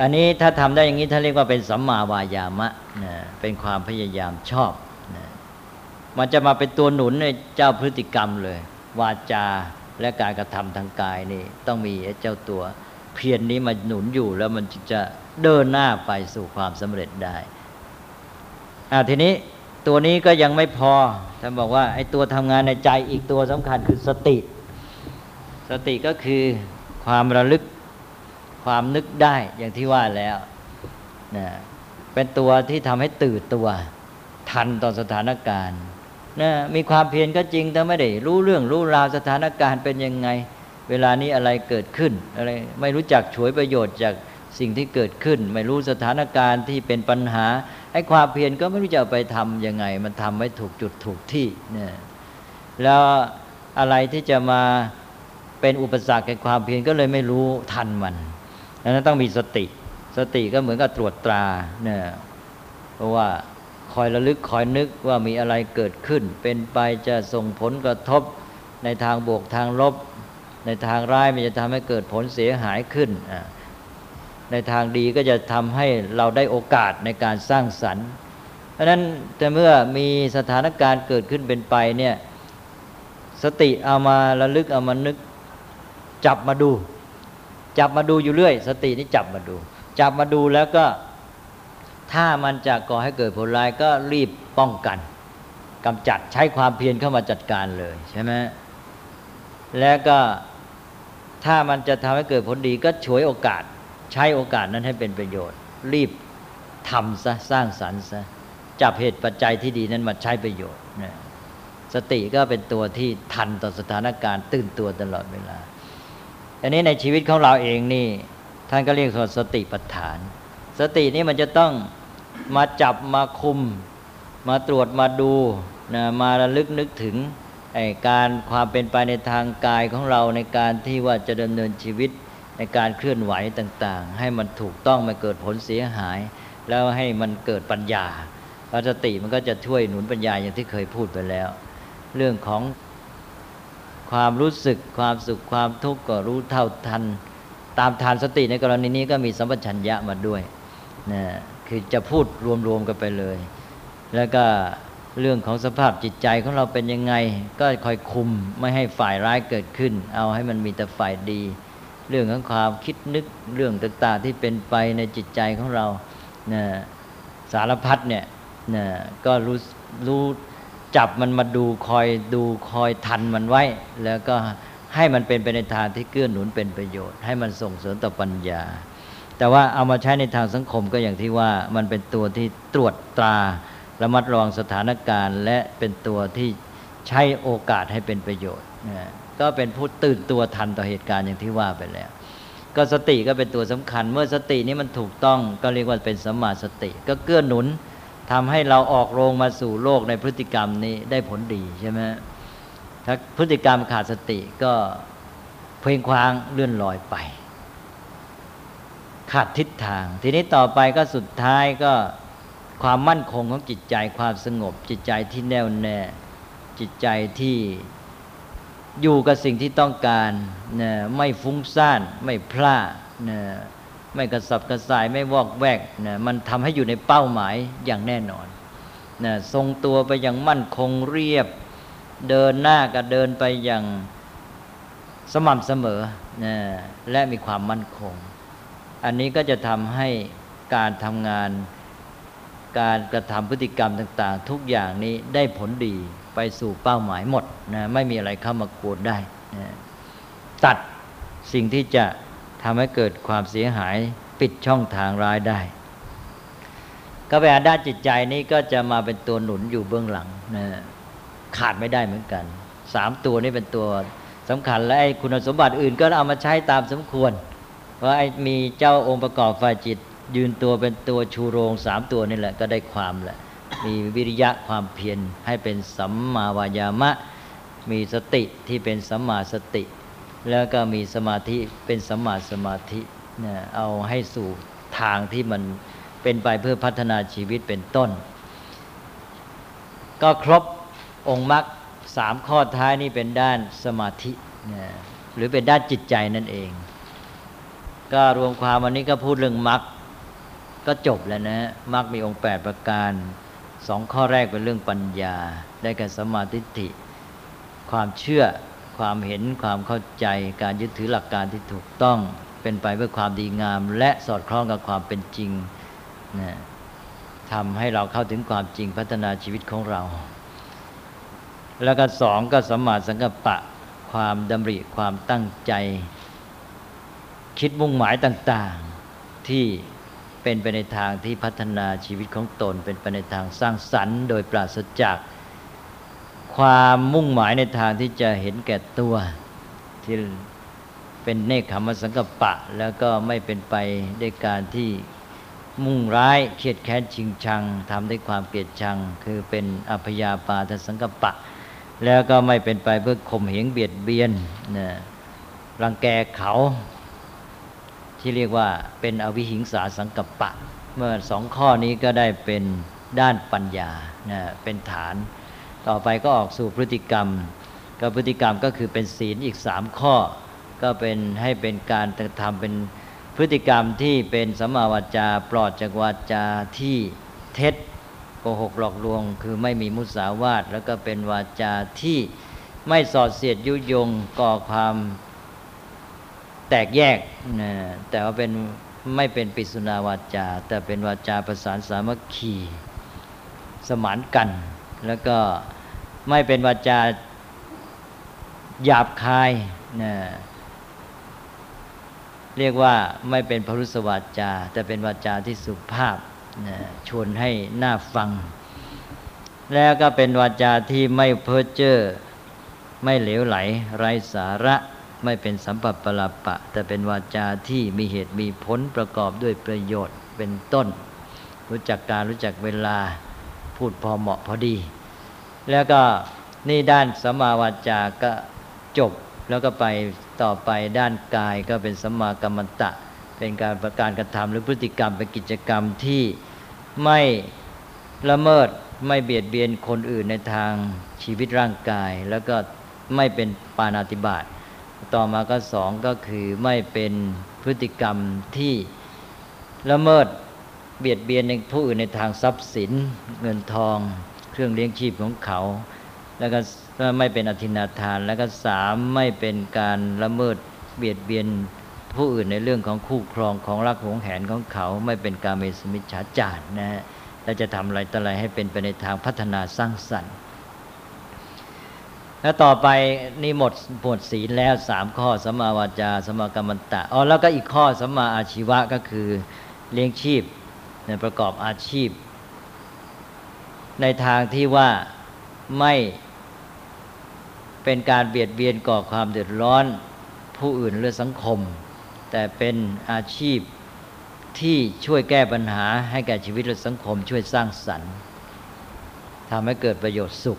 อันนี้ถ้าทำได้อย่างนี้ท่านเรียกว่าเป็นสัมมาวายามะนะเป็นความพยายามชอบนะ มันจะมาเป็นตัวหนุนในเจ้าพฤติกรรมเลย วาจาและการกระทำทางกายนี่ต้องมีเจ้าตัวเพียรนนี้มาหนุนอยู่แล้วมันจะเดินหน้าไปสู่ความสำเร็จได้อ่าทีนี้ตัวนี้ก็ยังไม่พอท่านบอกว่าไอ้ตัวทำงานในใจอีกตัวสำคัญคือสติ สติก็คือความระลึกความนึกได้อย่างที่ว่าแล้วนะเป็นตัวที่ทำให้ตื่นตัวทันต่อสถานการณ์ นะมีความเพียรก็จริงแต่ไม่ได้ รู้เรื่องรู้ราวสถานการณ์เป็นยังไง เวลานี้อะไรเกิดขึ้นอะไรไม่รู้จักฉวยประโยชน์จากสิ่งที่เกิดขึ้น ไม่รู้สถานการณ์ที่เป็นปัญหาไอ้ความเพียรก็ไม่รู้จะไปทำยังไง มันทำไม่ถูกจุดถูกที่นี่แล้วอะไรที่จะมาเป็นอุปสรรคแก่ความเพียรก็เลยไม่รู้ทันมันดังนั้นต้องมีสติ สติก็เหมือนกับตรวจตราเนี่ยเพราะว่า คอยระลึกคอยนึกว่ามีอะไรเกิดขึ้น เป็นไปจะส่งผลกระทบในทางบวกทางลบ ในทางร้ายมันจะทำให้เกิดผลเสียหายขึ้น ในทางดีก็จะทำให้เราได้โอกาสในการสร้างสรรค์ เพราะฉะนั้นแต่เมื่อมีสถานการณ์เกิดขึ้นเป็นไปเนี่ยสติเอามาระลึกเอามานึกจับมาดู จับมาดูอยู่เรื่อย สตินี่จับมาดู จับมาดูแล้วก็ ถ้ามันจะก่อให้เกิดผลร้ายก็รีบป้องกันกำจัดใช้ความเพียรเข้ามาจัดการเลยใช่ไหมแล้วก็ถ้ามันจะทำให้เกิดผลดีก็ฉวยโอกาส ใช้โอกาสนั้นให้เป็นประโยชน์ รีบทำซะสร้างสรรค์ซะจับเหตุปัจจัยที่ดีนั้นมาใช้ประโยชน์นะสติก็เป็นตัวที่ทันต่อสถานการณ์ตื่นตัวตลอดเวลาอันนี้ในชีวิตของเราเองนี่ ท่านก็เรียกว่าสติปัฏฐาน สตินี่มันจะต้อง มาจับมาคุม มาตรวจมาดูนะมาระลึกนึกถึงไอการความเป็นไปในทางกายของเราในการที่ว่าจะดำเนินชีวิตในการเคลื่อนไหวต่างๆ ให้มันถูกต้องไม่เกิดผลเสียหาย แล้วให้มันเกิดปัญญาพสติมันก็จะช่วยหนุนปัญญาอย่างที่เคยพูดไปแล้ว เรื่องของความรู้สึกความสุขความทุกข์ก็รู้เท่าทัน ตามทานสติในกรณีนี้ก็มีสัมปชัญญะมาด้วยนะ คือจะพูดรวมๆกันไปเลย แล้วก็เรื่องของสภาพจิตใจของเราเป็นยังไง ก็คอยคุมไม่ให้ฝ่ายร้ายเกิดขึ้น เอาให้มันมีแต่ฝ่ายดี เรื่องของความคิดนึกเรื่องต่างๆที่เป็นไปในจิตใจของเรานะสารพัดเนี่ยนะก็รู้รู้จับมันมาดูคอยดูคอยทันมันไว้ แล้วก็ให้มันเป็นไปในทางที่เกื้อหนุนเป็นประโยชน์ ให้มันส่งเสริมต่อปัญญา แต่ว่าเอามาใช้ในทางสังคมก็อย่างที่ว่ามันเป็นตัวที่ตรวจตราระมัดระวังสถานการณ์ และเป็นตัวที่ใช้โอกาสให้เป็นประโยชน์นก็เป็นผู้ตื่นตัวทันต่อเหตุการณ์อย่างที่ว่าไปแล้ว ก็สติก็เป็นตัวสำคัญ เมื่อสตินี้มันถูกต้องก็เรียกว่าเป็นสัมมาสติ ก็เกื้อหนุนทำให้เราออกโรงมาสู่โลกในพฤติกรรมนี้ได้ผลดีใช่ไหมถ้าพฤติกรรมขาดสติก็เพลงคว้างเลื่อนลอยไป ขาดทิศทาง ทีนี้ต่อไปก็สุดท้ายก็ความมั่นคงของจิตใจความสงบ จิตใจที่แน่วแน่ จิตใจที่อยู่กับสิ่งที่ต้องการนะไม่ฟุ้งซ่าน ไม่พลาดนะไม่กระสับกระส่ายไม่วอกแวกนะมันทำให้อยู่ในเป้าหมายอย่างแน่นอนนะทรงตัวไปอย่างมั่นคงเรียบ เดินหน้าก็เดินไปอย่างสม่ำเสมอนะและมีความมั่นคง อันนี้ก็จะทำให้การทำงาน การกระทำพฤติกรรมต่างๆ ทุกอย่างนี้ได้ผลดีไปสู่เป้าหมายหมดนะไม่มีอะไรเข้ามากวนได้นะตัดสิ่งที่จะทำให้เกิดความเสียหายปิดช่องทางร้ายได้ ก็ไปอาด้านจิตใจนี้ก็จะมาเป็นตัวหนุนอยู่เบื้องหลังนะขาดไม่ได้เหมือนกันสามตัวนี้เป็นตัวสำคัญและไอ้คุณสมบัติอื่นก็เอามาใช้ตามสมควร เพราะไอ้มีเจ้าองค์ประกอบฝ่ายจิต ยืนตัวเป็นตัวชูโรงสามตัวนี่แหละก็ได้ความแหละ มีวิริยะความเพียรให้เป็นสัมมาวายามะ มีสติที่เป็นสัมมาสติ แล้วก็มีสมาธิเป็นสัมมาสมาธิเนี่ยเอาให้สู่ทางที่มันเป็นไปเพื่อพัฒนาชีวิตเป็นต้น ก็ครบองค์มรรคสามข้อท้ายนี่เป็นด้านสมาธิ หรือเป็นด้านจิตใจนั่นเอง ก็รวมความวันนี้ก็พูดเรื่องมรรคก็จบแล้วนะมรรคมีองค์ 8 ประการสองข้อแรกเป็นเรื่องปัญญา ได้แก่สมาธิิความเชื่อความเห็นความเข้าใจการยึดถือหลักการที่ถูกต้องเป็นไปเพื่อความดีงาม และสอดคล้องกับความเป็นจริงนะทำให้เราเข้าถึงความจริงพัฒนาชีวิตของเรา แล้วก็สองก็สมมาสังกปะ ความดำริความตั้งใจ คิดมุ่งหมายต่างๆที่เป็นไปในทางที่พัฒนาชีวิตของตน เป็นไปในทางสร้างสรรค์ โดยปราศจาก ความมุ่งหมายในทางที่จะเห็นแก่ตัวที่เป็นเนคขมสังกปะ แล้วก็ไม่เป็นไปด้วยการที่มุ่งร้ายเครียดแค้นชิงชังทำด้วยความเกลียดชัง คือเป็นอภยาปาทสังกปะ แล้วก็ไม่เป็นไปเพื่อข่มเหงเบียดเบียนนะรังแกเขา ที่เรียกว่าเป็นอวิหิงสาสังกปะ เมื่อสองข้อนี้ก็ได้เป็นด้านปัญญานะเป็นฐาน ต่อไปก็ออกสู่พฤติกรรม ก็พฤติกรรมก็คือเป็นศีลอีกสามข้อ ก็เป็นให้เป็นการทำเป็นพฤติกรรมที่เป็นสัมมาวาจาปลอดจากวาจาที่เท็จโกหกหลอกลวง คือไม่มีมุสาวาทแล้วก็เป็นวาจาที่ไม่สอดเสียดยุยงก่อความ แตกแยกนะแต่ว่าเป็นไม่เป็นปิสุนาวาจา แต่เป็นวาจาประสานสามัคคีสมานกัน แล้วก็ไม่เป็นวาจาหยาบคายนะเรียกว่าไม่เป็นพรุสวาจา แต่เป็นวาจาที่สุภาพนะชวนให้น่าฟัง แล้วก็เป็นวาจาที่ไม่เพ้อเจ้อไม่เหลวไหล ไร้สาระ ไม่เป็นสัมปัปลาปะ แต่เป็นวาจาที่มีเหตุมีผลประกอบด้วยประโยชน์เป็นต้น รู้จักการรู้จักเวลาพูดพอเหมาะพอดี แล้วก็นี่ด้านสัมมาวาจาก็จบแล้วก็ไปต่อไปด้านกายก็เป็นสัมมากรรมตะ เป็นการประการกระทำหรือพฤติกรรมเป็นกิจกรรมที่ไม่ละเมิดไม่เบียดเบียนคนอื่นในทางชีวิตร่างกาย แล้วก็ไม่เป็นปานาติบาต ต่อมาก็สองก็คือไม่เป็นพฤติกรรมที่ละเมิดเบียดเบียนในผู้อื่นในทางทรัพย์สิน เงินทอง เครื่องเลี้ยงชีพของเขา แล้วก็ไม่เป็นอธินาทาน แล้วก็สามไม่เป็นการละเมิดเบียดเบียนผู้อื่นในเรื่องของคู่ครองของรักหวงแหนของเขา ไม่เป็นการเมสมิจฉาจารนะฮะและจะทำอะไรต่ออะไรให้เป็นไปในทางพัฒนาสร้างสรรค์ แล้วต่อไปนี่หมดหมดศีลแล้วสามข้อสัมมาวาจาสัมมากรรมตะอ๋อแล้วก็อีกข้อสัมมาอาชีวะก็คือเลี้ยงชีพในประกอบอาชีพ ในทางที่ว่าไม่เป็นการเบียดเบียนก่อความเดือดร้อนผู้อื่นหรือสังคม แต่เป็นอาชีพที่ช่วยแก้ปัญหาให้แก่ชีวิตและสังคม ช่วยสร้างสรรค์ทำให้เกิดประโยชน์สุข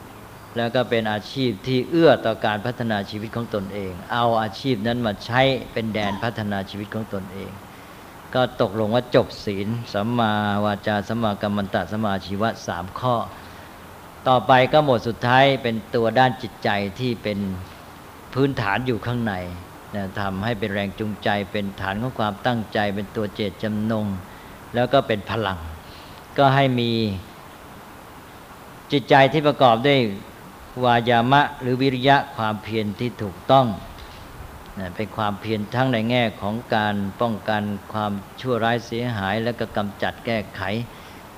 แล้วก็เป็นอาชีพที่เอื้อต่อการพัฒนาชีวิตของตนเอง เอาอาชีพนั้นมาใช้เป็นแดนพัฒนาชีวิตของตนเอง ก็ตกลงว่าจบศีลสัมมาวาจาสัมมากัมมันตะสัมมาชีวะสามข้อ ต่อไปก็หมวดสุดท้ายเป็นตัวด้านจิตใจที่เป็นพื้นฐานอยู่ข้างในนะทำให้เป็นแรงจูงใจ เป็นฐานของความตั้งใจ เป็นตัวเจตจำนง แล้วก็เป็นพลัง ก็ให้มีจิตใจที่ประกอบด้วย วายามะหรือวิริยะความเพียรที่ถูกต้องนะเป็นความเพียรทั้งในแง่ของการป้องกันความชั่วร้ายเสียหาย และก็กำจัดแก้ไข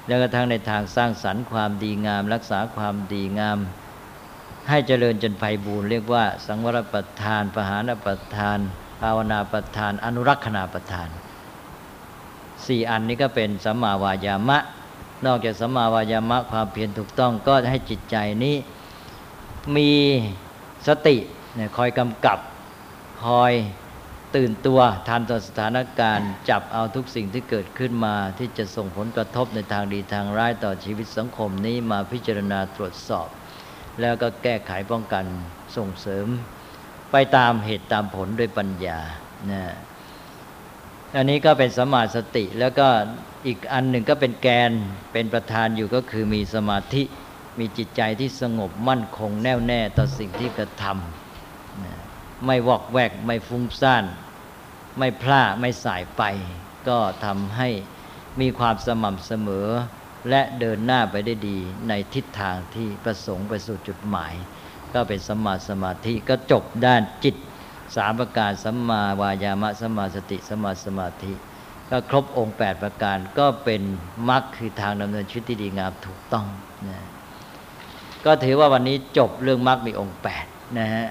แล้วก็ทั้งในทางสร้างสรรค์ความดีงาม รักษาความดีงาม ให้เจริญจนไพบูรณ์เรียกว่า สังวรประทาน ปหานประทาน ภาวนาประทาน อนุรักษณาประทานสี่อันนี้ก็เป็นสัมมาวายามะ นอกจากสัมมาวายามะความเพียรถูกต้องก็ให้จิตใจนี้ มีสติเนี่ยคอยกำกับ คอยตื่นตัวทันต่อสถานการณ์จับเอาทุกสิ่งที่เกิดขึ้นมา ที่จะส่งผลกระทบในทางดีทางร้ายต่อชีวิตสังคมนี้มาพิจารณาตรวจสอบ แล้วก็แก้ไขป้องกันส่งเสริม ไปตามเหตุตามผลด้วยปัญญานะอันนี้ก็เป็นสมมาสติแล้วก็อีกอันหนึ่งก็เป็นแกนเป็นประธานอยู่ก็คือมีสมาธิ มีจิตใจที่สงบมั่นคงแน่วแน่ต่อสิ่งที่กระทำนะไม่วอกแวกไม่ฟุ้งซ่าน ไม่พลาดไม่สายไป ก็ทำให้มีความสม่ำเสมอ และเดินหน้าไปได้ดีในทิศทางที่ประสงค์ไปสู่จุดหมาย ก็เป็นสัมมาสมาธิก็จบด้านจิตสามประการสัมมาวายามะสัมมาสติสัมมาสมาธิ ก็ครบองค์ 8 ประการก็เป็นมรรคคือทางดำเนินชีวิตที่ดีงามถูกต้องนะ ก็ถือว่าวันนี้จบเรื่องมรรคมีองค์8นะฮะ